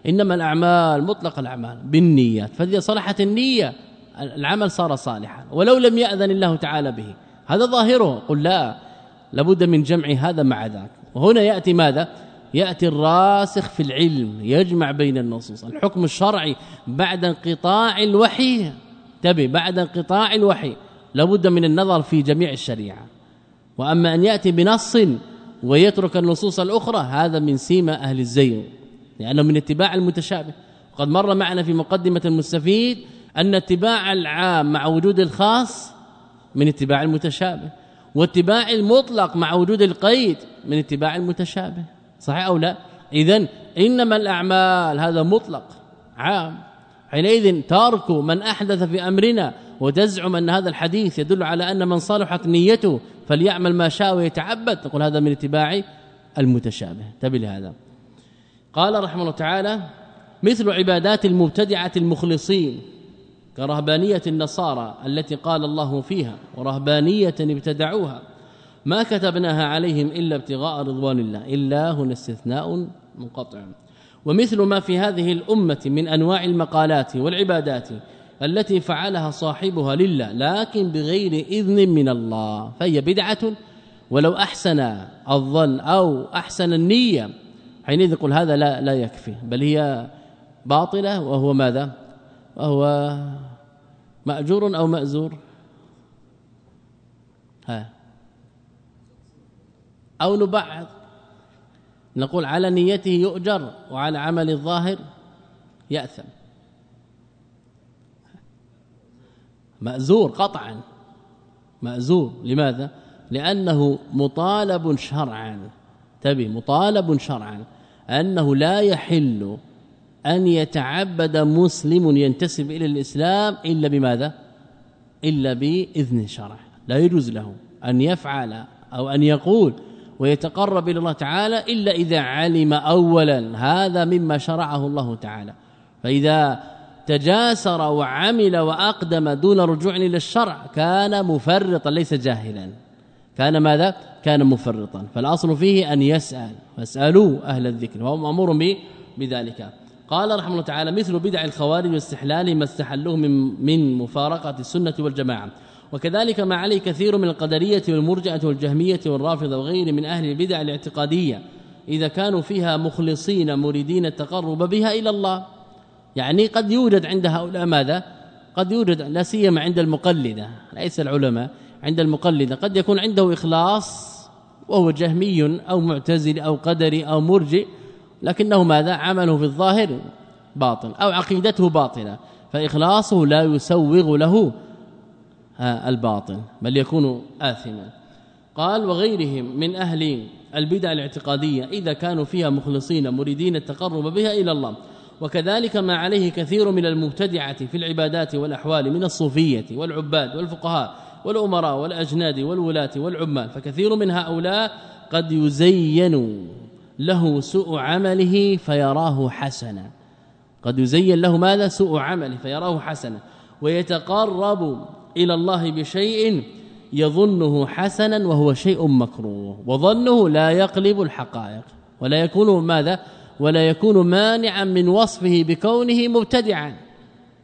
إنما الأعمال مطلق الأعمال بالنيات فإذا صلحت النية العمل صار صالحا ولو لم يأذن الله تعالى به. هذا ظاهره قل لا لابد من جمع هذا مع ذاك. وهنا يأتي ماذا؟ يأتي الراسخ في العلم يجمع بين النصوص. الحكم الشرعي بعد انقطاع الوحي. تبي بعد انقطاع الوحي لابد من النظر في جميع الشريعة. وأما أن يأتي بنص ويترك النصوص الأخرى هذا من سيما أهل الزيغ. لأنه من اتباع المتشابه. وقد مر معنا في مقدمة المستفيد أن اتباع العام مع وجود الخاص من اتباع المتشابه واتباع المطلق مع وجود القيد من اتباع المتشابه. صحيح أو لا؟ اذا إنما الأعمال هذا مطلق عام. حينئذ تارك من أحدث في أمرنا وتزعم ان هذا الحديث يدل على أن من صلحت نيته فليعمل ما شاء ويتعبد. نقول هذا من اتباع المتشابه. تبي لهذا. قال رحمه الله تعالى مثل عبادات المبتدعة المخلصين كرهبانية النصارى التي قال الله فيها ورهبانية ابتدعوها ما كتبناها عليهم إلا ابتغاء رضوان الله إلا هنا استثناء منقطع. ومثل ما في هذه الأمة من أنواع المقالات والعبادات التي فعلها صاحبها لله لكن بغير إذن من الله فهي بدعة ولو أحسن الظن أو أحسن النية. حينئذ يقول هذا لا لا يكفي بل هي باطلة وهو ماذا؟ وهو مأجور أو مأزور؟ ها. أو نبعض نقول على نيته يؤجر وعلى عمل الظاهر يأثم. مأزور قطعا. مأزور لماذا؟ لأنه مطالب شرعا. تبي مطالب شرعا. أنه لا يحل أن يتعبد مسلم ينتسب إلى الإسلام إلا بماذا؟ إلا بإذن شرع لا يجوز له أن يفعل أو أن يقول ويتقرب إلى الله تعالى إلا إذا علم اولا. هذا مما شرعه الله تعالى. فإذا تجاسر وعمل وأقدم دون رجوع إلى الشرع كان مفرطا ليس جاهلا. كان ماذا؟ كان مفرطا. فالأصل فيه أن يسأل فاسألوا أهل الذكر وهو مأمور بذلك. قال رحمه الله تعالى مثل بدع الخوارج واستحلال ما استحلوه من من مفارقة السنة والجماعة. وكذلك ما عليه كثير من القدرية والمرجئة والجهمية والرافضة وغير من أهل البدع الاعتقادية إذا كانوا فيها مخلصين مريدين التقرب بها إلى الله. يعني قد يوجد عند هؤلاء ماذا؟ قد يوجد لا سيما عند المقلدة ليس العلماء. عند المقلدة. قد يكون عنده إخلاص وهو جهمي أو معتزلي أو قدري أو مرجئ لكنه ماذا؟ عمله في الظاهر باطل أو عقيدته باطلة فإخلاصه لا يسوغ له الباطل بل يكون آثما. قال وغيرهم من أهل البدع الاعتقادية إذا كانوا فيها مخلصين مريدين التقرب بها إلى الله. وكذلك ما عليه كثير من المبتدعة في العبادات والأحوال من الصوفية والعباد والفقهاء والأمراء والأجناد والولاة والعمال فكثير من هؤلاء قد يزين له سوء عمله فيراه حسنا. قد يزين له ماذا؟ سوء عمله فيراه حسنا. ويتقرب إلى الله بشيء يظنه حسنا وهو شيء مكروه وظنه لا يقلب الحقائق. ولا يكون ماذا؟ ولا يكون مانعا من وصفه بكونه مبتدعا.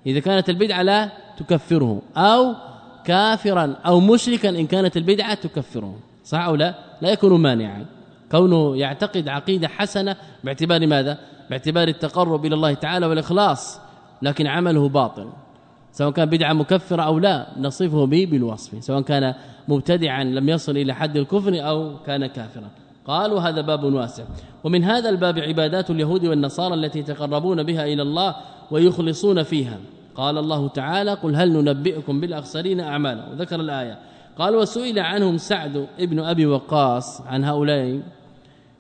إذا كانت البدعة لا تكفره أو كافرا أو مشركا إن كانت البدعة تكفره صح أو لا؟ لا يكون مانعا. كونه يعتقد عقيدة حسنة باعتبار ماذا؟ باعتبار التقرب إلى الله تعالى والإخلاص. لكن عمله باطل. سواء كان بدعة مكفرة أو لا نصفه به بالوصف. سواء كان مبتدعا لم يصل إلى حد الكفر أو كان كافرا. قالوا هذا باب واسع. ومن هذا الباب عبادات اليهود والنصارى التي يتقربون بها إلى الله ويخلصون فيها. قال الله تعالى قل هل ننبئكم بالأخسرين أعمالا؟ وذكر الآية. قال وسئل عنهم سعد ابن أبي وقاص عن هؤلاء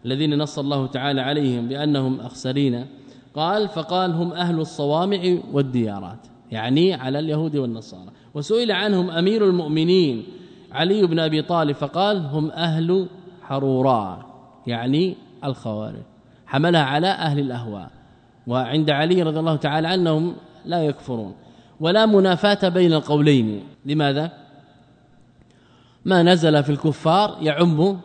الذين نص الله تعالى عليهم بأنهم أخسرين. قال فقال هم أهل الصوامع والديارات يعني على اليهود والنصارى. وسئل عنهم أمير المؤمنين علي بن أبي طالب فقال هم أهل حروراء يعني الخوارج. حملها على أهل الأهواء. وعند علي رضي الله تعالى عنهم لا يكفرون ولا منافاة بين القولين. لماذا؟ ما نزل في الكفار يعم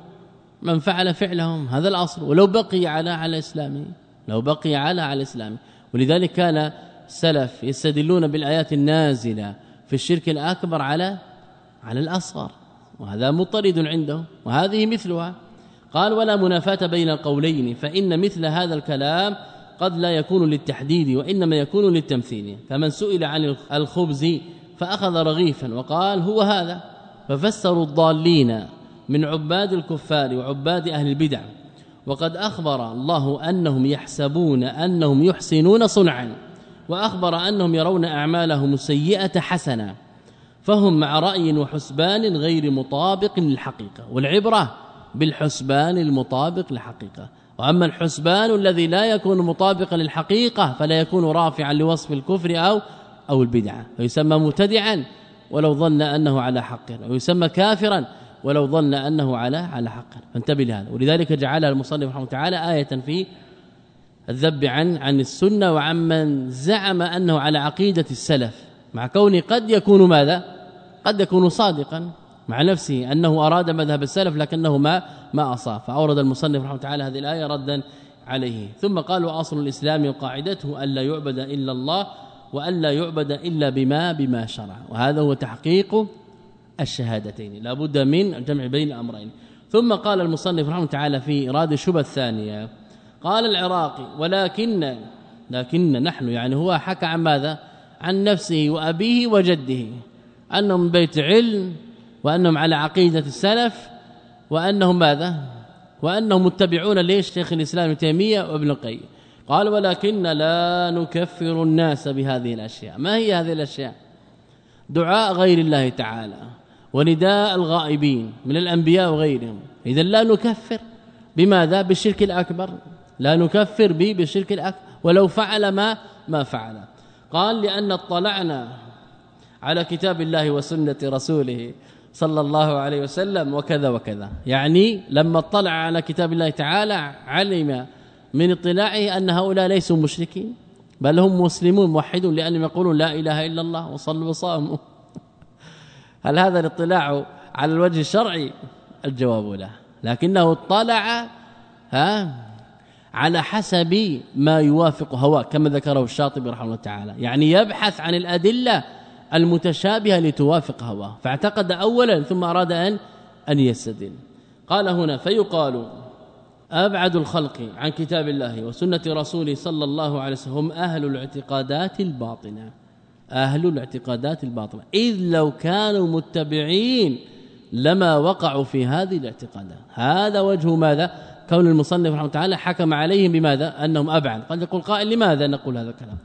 من فعل فعلهم هذا الأصل. ولو بقي على على إسلامه لو بقي على على إسلامه. ولذلك كان السلف يستدلون بالآيات النازلة في الشرك الأكبر على على الأصغر. وهذا مطرد عندهم وهذه مثلها. قال ولا منافاة بين القولين فإن مثل هذا الكلام قد لا يكون للتحديد وإنما يكون للتمثيل. فمن سئل عن الخبز فأخذ رغيفا وقال هو هذا. ففسروا الضالين من عباد الكفار وعباد أهل البدع. وقد أخبر الله أنهم يحسبون أنهم يحسنون صنعا. وأخبر أنهم يرون أعمالهم السيئه حسنه فهم مع رأي وحسبان غير مطابق للحقيقة. والعبرة بالحسبان المطابق للحقيقة. واما الحسبان الذي لا يكون مطابقا للحقيقه فلا يكون رافعا لوصف الكفر أو أو البدعه فيسمى مبتدعا ولو ظن انه على حق ويسمى كافرا ولو ظن انه على على حق. فانتبه لهذا. ولذلك جعلها المصنف رحمه الله تعالى آية في الذب عن عن السنة وعمن زعم أنه على عقيدة السلف مع كونه قد يكون ماذا؟ قد يكون صادقا. مع نفسه أنه أراد مذهب السلف لكنه ما ما اصاب فأورد المصنف رحمه الله تعالى هذه الآية ردا عليه. ثم قال وأصل الإسلام وقاعدته الا يعبد إلا الله والا يعبد إلا بما بما شرع. وهذا هو تحقيق الشهادتين. لا بد من الجمع بين الأمرين. ثم قال المصنف رحمه تعالى في ايراد الشبهة الثانية قال العراقي ولكن لكن نحن يعني هو حكى عن ماذا؟ عن نفسه وأبيه وجده. أنهم من بيت علم وأنهم على عقيدة السلف وأنهم ماذا؟ وأنهم متبعون ليش شيخ الإسلام ابن تيمية وابن القيم؟ قال ولكن لا نكفر الناس بهذه الأشياء. ما هي هذه الأشياء؟ دعاء غير الله تعالى ونداء الغائبين من الأنبياء وغيرهم. اذا لا نكفر بماذا؟ بالشرك الأكبر. لا نكفر به بالشرك الاكبر ولو فعل ما ما فعل. قال لأن اطلعنا على كتاب الله وسنة رسوله صلى الله عليه وسلم وكذا وكذا. يعني لما اطلع على كتاب الله تعالى علم من اطلاعه أن هؤلاء ليسوا مشركين بل هم مسلمون موحدون لأنهم يقولون لا إله إلا الله وصلوا وصاموا. هل هذا الاطلاع على الوجه الشرعي؟ الجواب لا. لكنه اطلع ها على حسب ما يوافق هواه كما ذكره الشاطبي رحمه الله تعالى. يعني يبحث عن الأدلة المتشابهة لتوافق هواه. فاعتقد اولا ثم أراد ان أن يستدل. قال هنا فيقال أبعد الخلق عن كتاب الله وسنة رسوله صلى الله عليه وسلم هم أهل الاعتقادات الباطنة. أهل الاعتقادات الباطنة. إذ لو كانوا متبعين لما وقعوا في هذه الاعتقادات. هذا وجه ماذا؟ كون المصنف رحمه الله حكم عليهم بماذا؟ أنهم أبعد. قد يقول قائل لماذا نقول هذا الكلام؟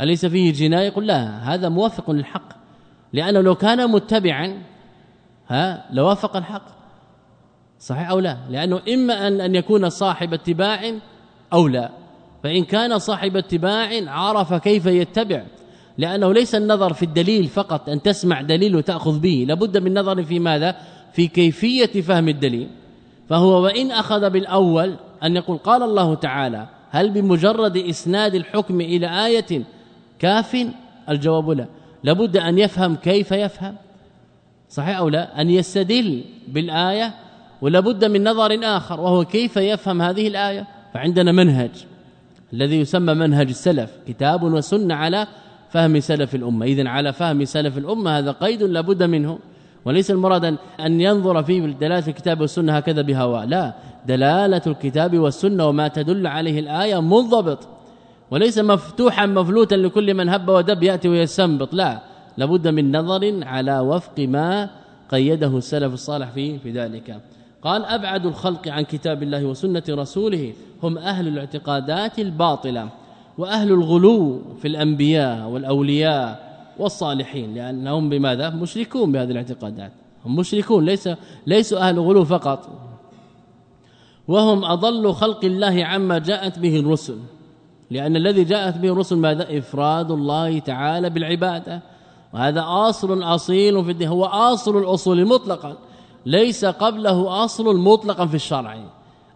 أليس فيه جناية؟ يقول لا هذا موافق للحق. لأنه لو كان متبعا ها لوافق الحق. صحيح أو لا؟ لأنه إما ان أن يكون صاحب اتباع أو لا. فإن كان صاحب اتباع عرف كيف يتبع. لأنه ليس النظر في الدليل فقط أن تسمع دليل وتأخذ به. لابد من نظر في ماذا؟ في كيفية فهم الدليل. فهو وإن أخذ بالأول أن يقول قال الله تعالى هل بمجرد إسناد الحكم إلى آية كاف؟ الجواب لا. لابد أن يفهم كيف يفهم. صحيح أو لا؟ أن يستدل بالآية ولا بد من نظر آخر وهو كيف يفهم هذه الآية؟ فعندنا منهج الذي يسمى منهج السلف كتاب وسنة على فهم سلف الأمة. اذا على فهم سلف الأمة هذا قيد لا بد منه. وليس المراد أن ينظر في دلالة الكتاب والسنة هكذا بهواء لا. دلالة الكتاب والسنة وما تدل عليه الآية منضبط. وليس مفتوحا مفلوتا لكل من هب ودب يأتي ويستنبط. لا لابد من نظر على وفق ما قيده السلف الصالح في في ذلك. قال أبعد الخلق عن كتاب الله وسنة رسوله هم أهل الاعتقادات الباطلة وأهل الغلو في الأنبياء والأولياء والصالحين لأنهم بماذا؟ مشركون بهذه الاعتقادات. هم مشركون ليس ليسوا أهل غلو فقط. وهم أضل خلق الله عما جاءت به الرسل. لأن الذي جاءت به الرسل ماذا؟ إفراد الله تعالى بالعبادة. وهذا أصل أصيل في الدين هو أصل الأصول مطلقا. ليس قبله أصل مطلقا في الشرع.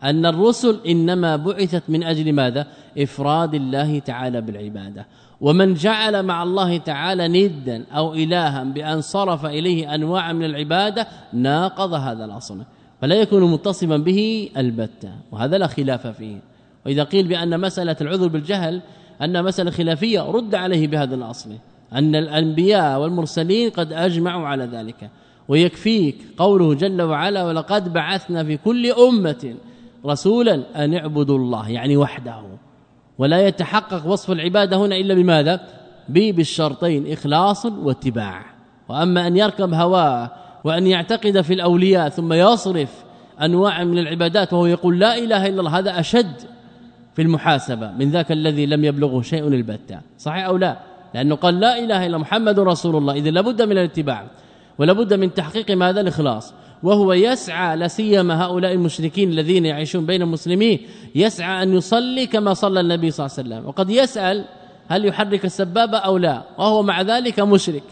أن الرسل إنما بعثت من أجل ماذا؟ إفراد الله تعالى بالعبادة. ومن جعل مع الله تعالى ندا أو إلها بأن صرف إليه أنواع من العبادة ناقض هذا الأصل. فلا يكون متصما به البتة وهذا لا خلاف فيه. وإذا قيل بأن مسألة العذر بالجهل أن مسألة خلافية رد عليه بهذا الأصل أن الأنبياء والمرسلين قد أجمعوا على ذلك. ويكفيك قوله جل وعلا ولقد بعثنا في كل أمة رسولا أن اعبدوا الله يعني وحده. ولا يتحقق وصف العبادة هنا إلا بماذا؟ بالشرطين إخلاص واتباع. وأما أن يركب هواه وأن يعتقد في الأولياء ثم يصرف أنواع من العبادات وهو يقول لا إله إلا الله هذا أشد في المحاسبة من ذاك الذي لم يبلغه شيء البتة صحيح أو لا؟ لأنه قال لا إله إلا محمد رسول الله إذا لابد من الاتباع ولا بد من تحقيق ماذا الإخلاص. وهو يسعى لسيما هؤلاء المشركين الذين يعيشون بين المسلمين يسعى أن يصلي كما صلى النبي صلى الله عليه وسلم. وقد يسأل هل يحرك السبابة أو لا وهو مع ذلك مشرك.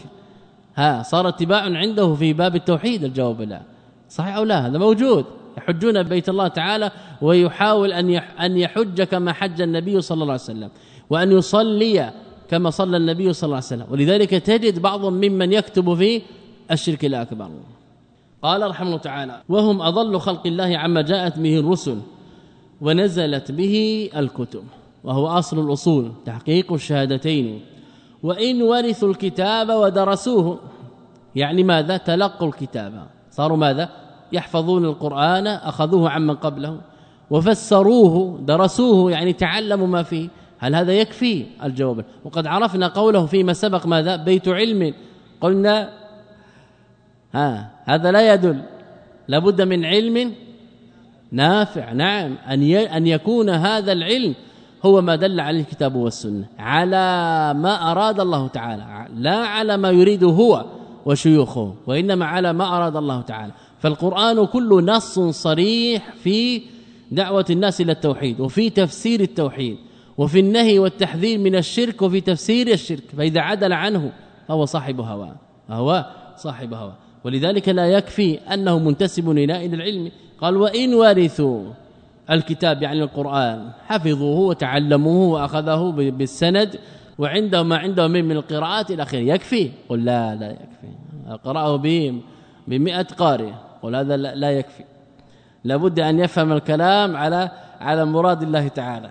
ها صار اتباع عنده في باب التوحيد الجواب لا. صحيح أو لا؟ هذا موجود. يحجون بيت الله تعالى ويحاول أن أن يحج كما حج النبي صلى الله عليه وسلم وأن يصلي كما صلى النبي صلى الله عليه وسلم. ولذلك تجد بعض ممن يكتب في الشرك الأكبر. قال رحمه الله تعالى وهم أضل خلق الله عما جاءت به الرسل ونزلت به الكتب وهو أصل الأصول تحقيق الشهادتين. وإن ورثوا الكتاب ودرسوه. يعني ماذا؟ تلقوا الكتاب. صاروا ماذا؟ يحفظون القرآن أخذوه عمن قبله وفسروه درسوه يعني تعلموا ما فيه. هل هذا يكفي؟ الجواب. وقد عرفنا قوله فيما سبق ماذا؟ بيت علم. قلنا ها هذا لا يدل. لابد من علم نافع. نعم أن أن يكون هذا العلم هو ما دل عليه الكتاب والسنة. على ما أراد الله تعالى. لا على ما يريده هو وشيوخه وإنما على ما أراد الله تعالى. فالقرآن كله نص صريح في دعوة الناس إلى التوحيد وفي تفسير التوحيد وفي النهي والتحذير من الشرك وفي تفسير الشرك فإذا عدل عنه فهو صاحب هوى هو صاحب هوى. ولذلك لا يكفي أنه منتسب إلى العلم. قال وإن ورثوا الكتاب يعني القرآن حفظوه وتعلموه واخذه بالسند وعنده ما عنده من القراءات إلى آخره. يكفي؟ قل لا لا يكفي. قرأه ب ب قارئ. قل هذا لا يكفي. لابد أن يفهم الكلام على على مراد الله تعالى.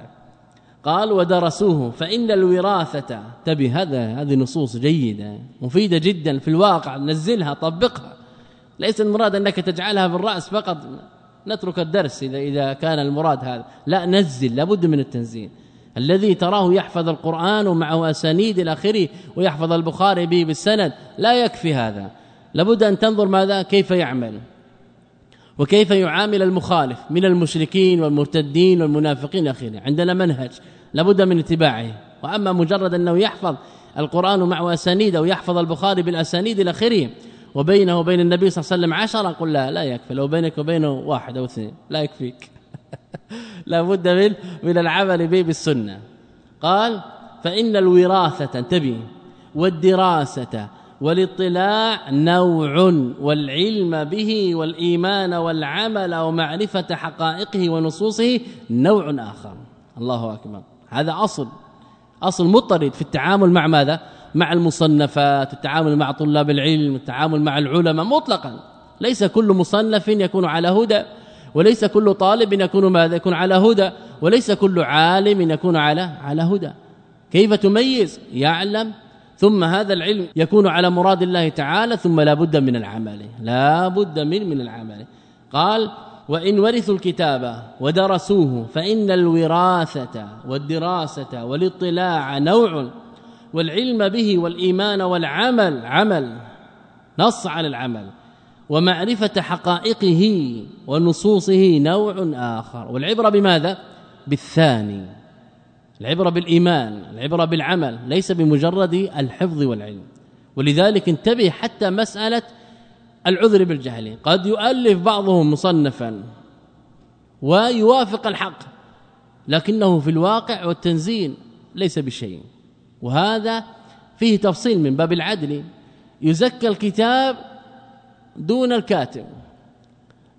قال ودرسوه فإن الوراثة تبي هذا هذه نصوص جيدة مفيدة جدا في الواقع نزلها طبقها. ليس المراد أنك تجعلها بالرأس فقط نترك الدرس إذا إذا كان المراد هذا. لا نزل لابد من التنزيل. الذي تراه يحفظ القرآن ومعه أسانيد إلى آخره ويحفظ البخاري به بالسند لا يكفي هذا. لابد أن تنظر ماذا كيف يعمل. وكيف يعامل المخالف من المشركين والمرتدين والمنافقين آخره. عندنا منهج لابد من اتباعه. وأما مجرد أنه يحفظ القرآن مع أسانيد أو يحفظ البخاري بالأسانيد إلى آخره وبينه وبين النبي صلى الله عليه وسلم عشرة قل لا لا يكفي. لو بينك وبينه واحد أو اثنين لا يكفيك. لا بد من من العمل به بالسنة. قال فإن الوراثة انتبه والدراسة والاطلاع نوع والعلم به والإيمان والعمل ومعرفة حقائقه ونصوصه نوع آخر. الله أكبر. هذا أصل. أصل مضطرد في التعامل مع ماذا؟ مع المصنفات التعامل مع طلاب العلم التعامل مع العلماء مطلقا. ليس كل مصنف يكون على هدى وليس كل طالب يكون ماذا؟ يكون على هدى وليس كل عالم يكون على على هدى. كيف تميز؟ يعلم ثم هذا العلم يكون على مراد الله تعالى ثم لا بد من العمل لا بد من من العمل. قال وإن ورثوا الكتاب ودرسوه فإن الوراثة والدراسة والاطلاع نوع والعلم به والإيمان والعمل عمل نص على العمل. ومعرفة حقائقه ونصوصه نوع آخر. والعبرة بماذا؟ بالثاني. العبرة بالإيمان العبرة بالعمل ليس بمجرد الحفظ والعلم. ولذلك انتبه حتى مسألة العذر بالجهل. قد يؤلف بعضهم مصنفا ويوافق الحق لكنه في الواقع والتنزيل ليس بشيء. وهذا فيه تفصيل من باب العدل. يزكى الكتاب دون الكاتب.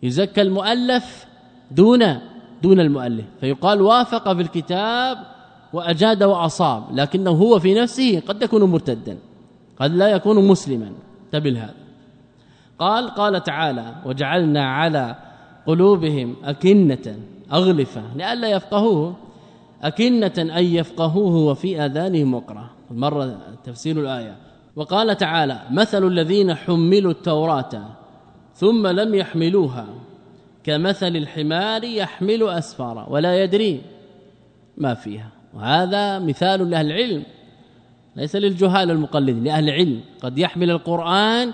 يزكى المؤلف دون دون المؤلف. فيقال وافق في الكتاب وأجاد وأصاب لكنه هو في نفسه قد يكون مرتدا قد لا يكون مسلما. تبل هذا قال قال تعالى وجعلنا على قلوبهم أكنة أغلفة لئلا يفقهوه أكنة أن يفقهوه وفي آذانهم وقرا مرة تفسير الآية. وقال تعالى مثل الذين حملوا التوراة ثم لم يحملوها كمثل الحمار يحمل أسفارا ولا يدري ما فيها. وهذا مثال لأهل العلم ليس للجهال المقلدين لأهل العلم. قد يحمل القرآن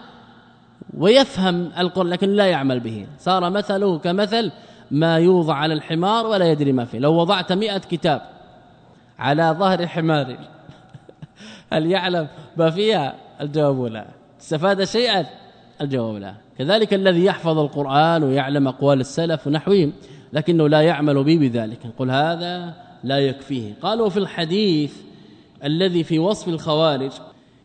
ويفهم القرآن لكن لا يعمل به. صار مثله كمثل ما يوضع على الحمار ولا يدري ما فيه. لو وضعت مئة كتاب على ظهر حمار هل يعلم ما فيها؟ الجواب لا. استفاد شيئا؟ الجواب لا. كذلك الذي يحفظ القرآن ويعلم أقوال السلف ونحوهم لكنه لا يعمل به بذلك. قل هذا لا يكفيه. قالوا في الحديث الذي في وصف الخوارج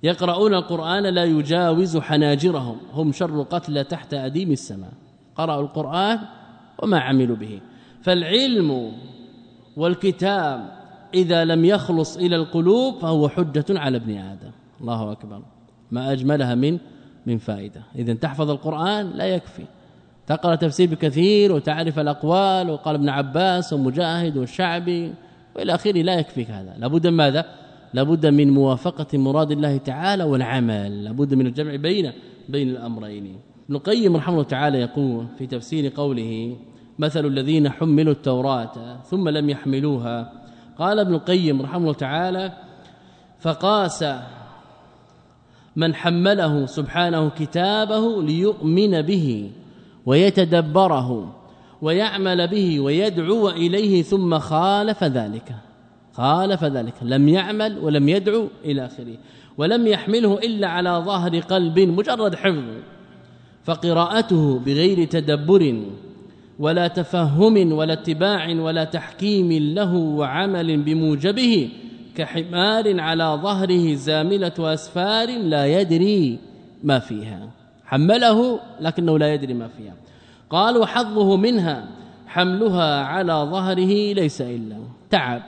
يقرؤون القرآن لا يجاوز حناجرهم هم شر قتل تحت أديم السماء. قرأوا القرآن وما عملوا به. فالعلم والكتاب إذا لم يخلص إلى القلوب فهو حجة على ابن آدم. الله أكبر. ما أجملها من من فائدة. إذا تحفظ القرآن لا يكفي. تقرأ تفسير بكثير وتعرف الأقوال وقال ابن عباس ومجاهد والشعبي والى اخره لا يكفيك هذا. لابد ماذا؟ لابد من موافقة مراد الله تعالى والعمل. لابد من الجمع بين بين الأمرين. ابن القيم رحمه الله تعالى يقول في تفسير قوله مثل الذين حملوا التوراة ثم لم يحملوها قال ابن القيم رحمه الله تعالى فقاس من حمله سبحانه كتابه ليؤمن به ويتدبره ويعمل به ويدعو إليه ثم خالف ذلك. خالف ذلك. لم يعمل ولم يدعو إلى آخره. ولم يحمله إلا على ظهر قلب مجرد حفظ. فقراءته بغير تدبر ولا تفهم ولا اتباع ولا تحكيم له وعمل بموجبه كحمار على ظهره زاملة اسفار لا يدري ما فيها. حمله لكنه لا يدري ما فيها. قال وحظه منها حملها على ظهره ليس إلا تعب.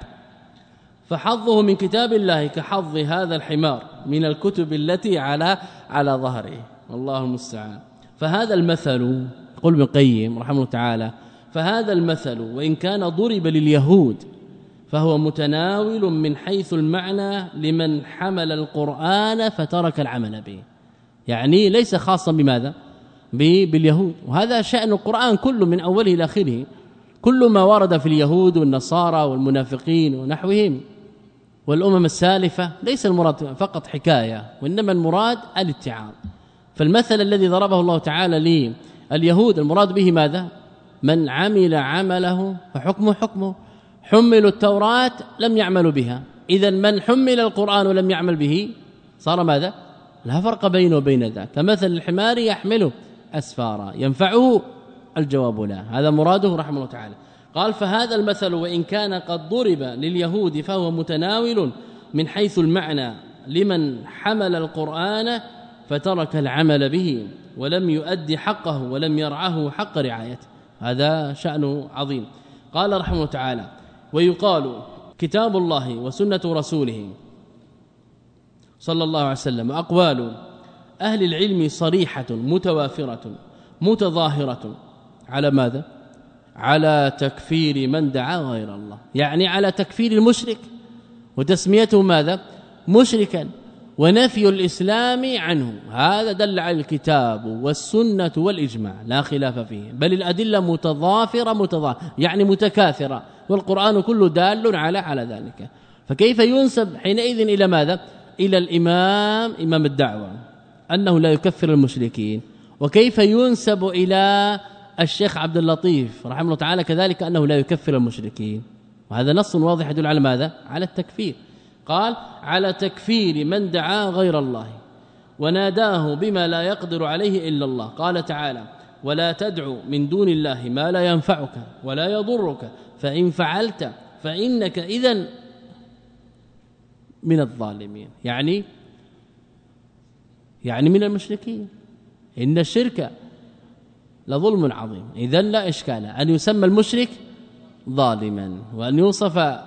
فحظه من كتاب الله كحظ هذا الحمار من الكتب التي على على ظهره. والله المستعان. فهذا المثل قل ابن القيم رحمه الله تعالى فهذا المثل وإن كان ضرب لليهود فهو متناول من حيث المعنى لمن حمل القرآن فترك العمل به. يعني ليس خاصا بماذا؟ باليهود. وهذا شأن القرآن كله من أوله إلى آخره. كل ما ورد في اليهود والنصارى والمنافقين ونحوهم. والأمم السالفة ليس المراد فقط حكاية وإنما المراد الاتعاظ. فالمثل الذي ضربه الله تعالى لليهود المراد به ماذا؟ من عمل عمله فحكمه حكمه. حملوا التوراة لم يعملوا بها. اذا من حمل القرآن ولم يعمل به صار ماذا؟ لا فرق بينه وبين ذاك. كمثل الحمار يحمله. أسفارا. ينفعه؟ الجواب لا. هذا مراده رحمه الله تعالى. قال فهذا المثل وإن كان قد ضرب لليهود فهو متناول من حيث المعنى. لمن حمل القرآن فترك العمل به ولم يؤدي حقه ولم يرعه حق رعايته. هذا شأن عظيم. قال رحمه تعالى ويقال كتاب الله وسنة رسوله صلى الله عليه وسلم أقوال أهل العلم صريحة متوافرة متظاهرة. على ماذا؟ على تكفير من دعا غير الله. يعني على تكفير المشرك. وتسميته ماذا؟ مشركا. ونفي الإسلام عنه. هذا دل على الكتاب والسنة والإجماع. لا خلاف فيه. بل الأدلة متضافرة متضافرة يعني متكاثرة. والقرآن كله دال على على ذلك. فكيف ينسب حينئذ إلى ماذا؟ إلى الإمام إمام الدعوة. أنه لا يكفر المشركين. وكيف ينسب إلى الشيخ عبد اللطيف رحمه الله تعالى كذلك أنه لا يكفر المشركين؟ وهذا نص واضح يدل على ماذا؟ على التكفير. قال على تكفير من دعا غير الله وناداه بما لا يقدر عليه إلا الله. قال تعالى ولا تدعو من دون الله ما لا ينفعك ولا يضرك فإن فعلت فإنك إذا من الظالمين. يعني يعني من المشركين. إن الشرك لظلم عظيم. اذا لا إشكال أن يسمى المشرك ظالما وأن يوصف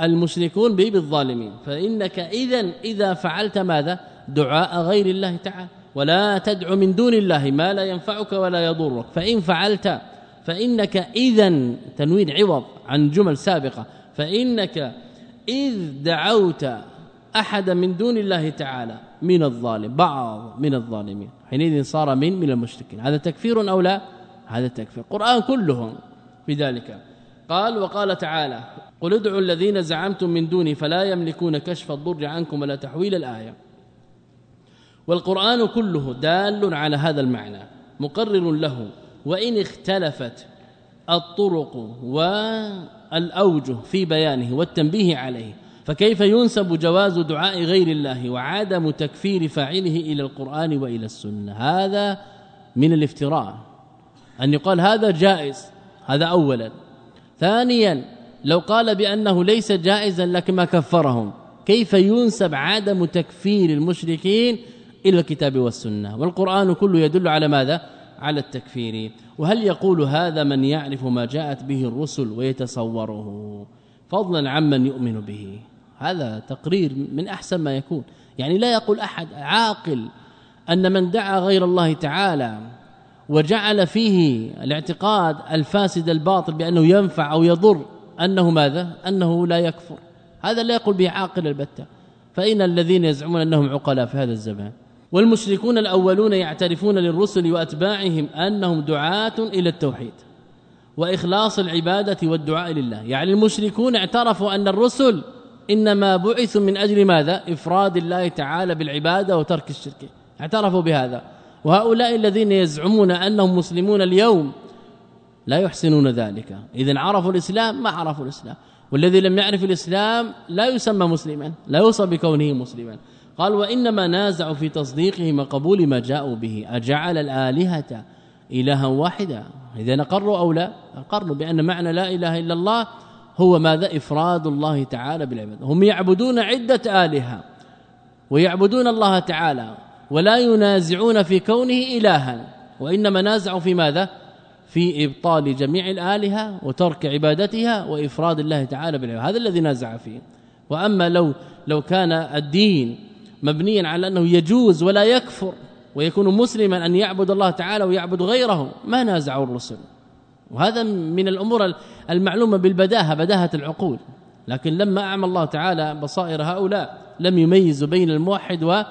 المشركون به بالظالمين. فإنك اذا إذا فعلت ماذا؟ دعاء غير الله تعالى. ولا تدع من دون الله ما لا ينفعك ولا يضرك. فإن فعلت فإنك اذا تنوين عوض عن جمل سابقة. فإنك إذ دعوت احد من دون الله تعالى من الظالم بعض من الظالمين. حينئذ صار من من المشركين. هذا تكفير أو لا؟ هذا تكفير. القرآن كلهم بذلك قال وقال تعالى قل ادعوا الذين زعمتم من دوني فلا يملكون كشف الضر عنكم ولا تحويل الايه. والقرآن كله دال على هذا المعنى. مقرر له وان اختلفت الطرق والاوجه في بيانه والتنبيه عليه. فكيف ينسب جواز دعاء غير الله وعدم تكفير فاعله إلى القرآن وإلى السنة؟ هذا من الافتراء. أن يقال هذا جائز هذا اولا. ثانيا لو قال بأنه ليس جائزا لكن ما كفرهم. كيف ينسب عدم تكفير المشركين إلى الكتاب والسنة؟ والقرآن كله يدل على ماذا؟ على التكفير. وهل يقول هذا من يعرف ما جاءت به الرسل ويتصوره؟ فضلا عمن يؤمن به. هذا تقرير من أحسن ما يكون. يعني لا يقول أحد عاقل أن من دعا غير الله تعالى وجعل فيه الاعتقاد الفاسد الباطل بأنه ينفع أو يضر أنه ماذا؟ أنه لا يكفر. هذا لا يقول به عاقل البتة. فإن الذين يزعمون أنهم عقلاء في هذا الزمان. والمشركون الأولون يعترفون للرسل وأتباعهم أنهم دعاة إلى التوحيد وإخلاص العبادة والدعاء لله. يعني المشركون اعترفوا أن الرسل إنما بعثوا من أجل ماذا؟ إفراد الله تعالى بالعبادة وترك الشرك. اعترفوا بهذا. وهؤلاء الذين يزعمون أنهم مسلمون اليوم لا يحسنون ذلك. اذا عرفوا الإسلام ما عرفوا الإسلام. والذي لم يعرف الإسلام لا يسمى مسلما لا يوصف بكونه مسلما. قال وإنما نازعوا في تصديقهم وقبول ما جاءوا به. أجعل الآلهة إلها واحدا اذا نقروا أو لا؟ أقروا بأن معنى لا إله إلا الله هو ماذا؟ إفراد الله تعالى بالعبادة. هم يعبدون عدة آلهة ويعبدون الله تعالى ولا ينازعون في كونه إلها وإنما نازعوا في ماذا؟ في إبطال جميع الآلهة وترك عبادتها وإفراد الله تعالى بالعبادة. هذا الذي نازع فيه. وأما لو لو كان الدين مبنيا على أنه يجوز ولا يكفر ويكون مسلما أن يعبد الله تعالى ويعبد غيره ما نازعوا الرسل. وهذا من الأمور المعلومة بالبداهة بداهة العقول. لكن لما أعمى الله تعالى بصائر هؤلاء لم يميزوا بين الموحد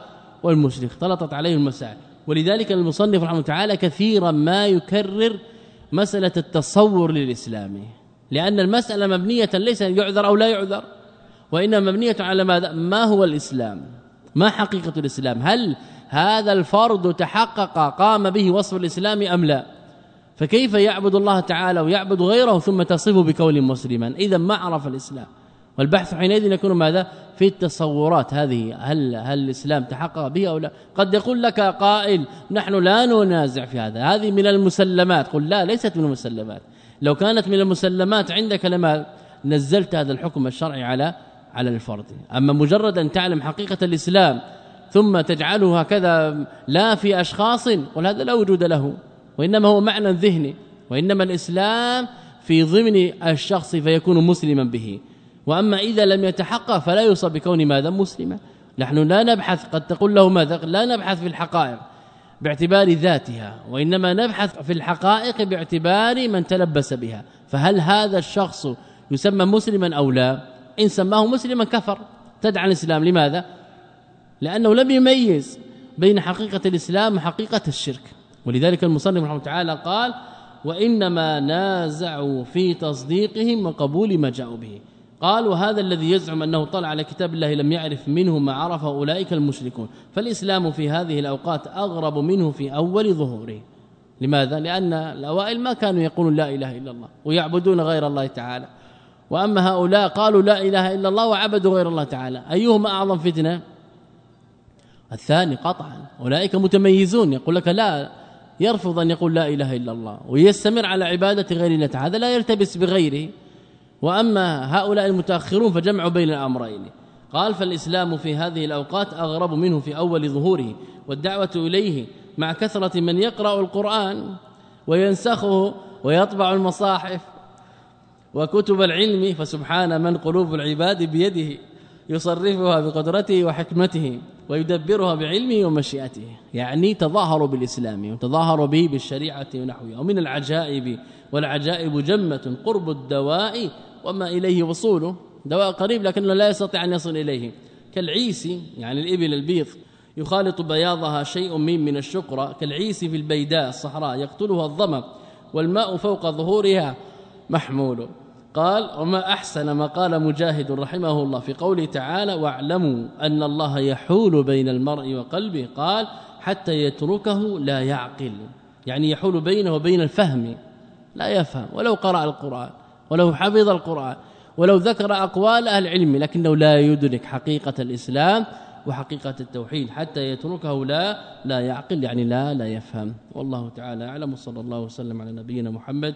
والمشرك. اختلطت عليهم المسائل. ولذلك المصنف رحمه الله تعالى كثيرا ما يكرر مسألة التصور للإسلام. لأن المسألة مبنية ليس يعذر أو لا يعذر وإنما مبنية على ماذا؟ ما هو الإسلام؟ ما حقيقة الإسلام؟ هل هذا الفرد تحقق قام به وصف الإسلام أم لا؟ فكيف يعبد الله تعالى ويعبد غيره ثم تصفه بكون مسلما؟ إذا ما عرف الإسلام. والبحث حينئذ يكون ماذا؟ في التصورات هذه هل هل الإسلام تحقق به أو لا؟ قد يقول لك قائل نحن لا ننازع في هذا هذه من المسلمات. قل لا ليست من المسلمات. لو كانت من المسلمات عندك لما نزلت هذا الحكم الشرعي على على الفرد. أما مجرد أن تعلم حقيقة الإسلام ثم تجعله هكذا لا في أشخاص قل هذا لا وجود له. وإنما هو معنى ذهني وإنما الإسلام في ضمن الشخص فيكون مسلما به. وأما إذا لم يتحقق فلا يوصف بكون ماذا؟ مسلما. نحن لا نبحث قد تقول له ماذا؟ لا نبحث في الحقائق باعتبار ذاتها وإنما نبحث في الحقائق باعتبار من تلبس بها. فهل هذا الشخص يسمى مسلما أو لا؟ إن سماه مسلما كفر. تدعى الإسلام لماذا؟ لأنه لم يميز بين حقيقة الإسلام وحقيقة الشرك. ولذلك المصنف رحمه تعالى قال وإنما نازعوا في تصديقهم وقبول ما جاءوا به. قال وهذا الذي يزعم أنه طلع على كتاب الله لم يعرف منه ما عرف أولئك المشركون. فالإسلام في هذه الأوقات أغرب منه في أول ظهوره. لماذا؟ لأن الأوائل ما كانوا يقولون لا إله إلا الله ويعبدون غير الله تعالى. وأما هؤلاء قالوا لا إله إلا الله وعبدوا غير الله تعالى. أيهما أعظم فتنة؟ الثاني قطعا. أولئك متميزون. يقول لك لا يرفض أن يقول لا إله إلا الله ويستمر على عبادة غير الله تعالى. لا يلتبس بغيره. وأما هؤلاء المتأخرون فجمعوا بين الأمرين. قال فالإسلام في هذه الأوقات أغرب منه في أول ظهوره والدعوة إليه مع كثرة من يقرأ القرآن وينسخه ويطبع المصاحف وكتب العلم. فسبحان من قلوب العباد بيده. يصرفها بقدرته وحكمته ويدبرها بعلمه ومشيئته. يعني تظاهر بالإسلام وتظاهر به بالشريعة ونحوها. ومن العجائب والعجائب جمة قرب الدواء وما إليه وصوله. دواء قريب لكنه لا يستطيع أن يصل إليه. كالعيس يعني الإبل البيض يخالط بياضها شيء من من الشقرة كالعيس في البيداء الصحراء يقتلها الظمأ والماء فوق ظهورها محمول. قال وما أحسن ما قال مجاهد رحمه الله في قوله تعالى واعلموا أن الله يحول بين المرء وقلبه. قال حتى يتركه لا يعقل. يعني يحول بينه وبين الفهم. لا يفهم. ولو قرأ القرآن ولو حفظ القرآن ولو ذكر أقوال أهل العلم لكنه لا يدرك حقيقة الإسلام وحقيقة التوحيد. حتى يتركه لا لا يعقل يعني لا لا يفهم. والله تعالى أعلم. صلى الله وسلم على نبينا محمد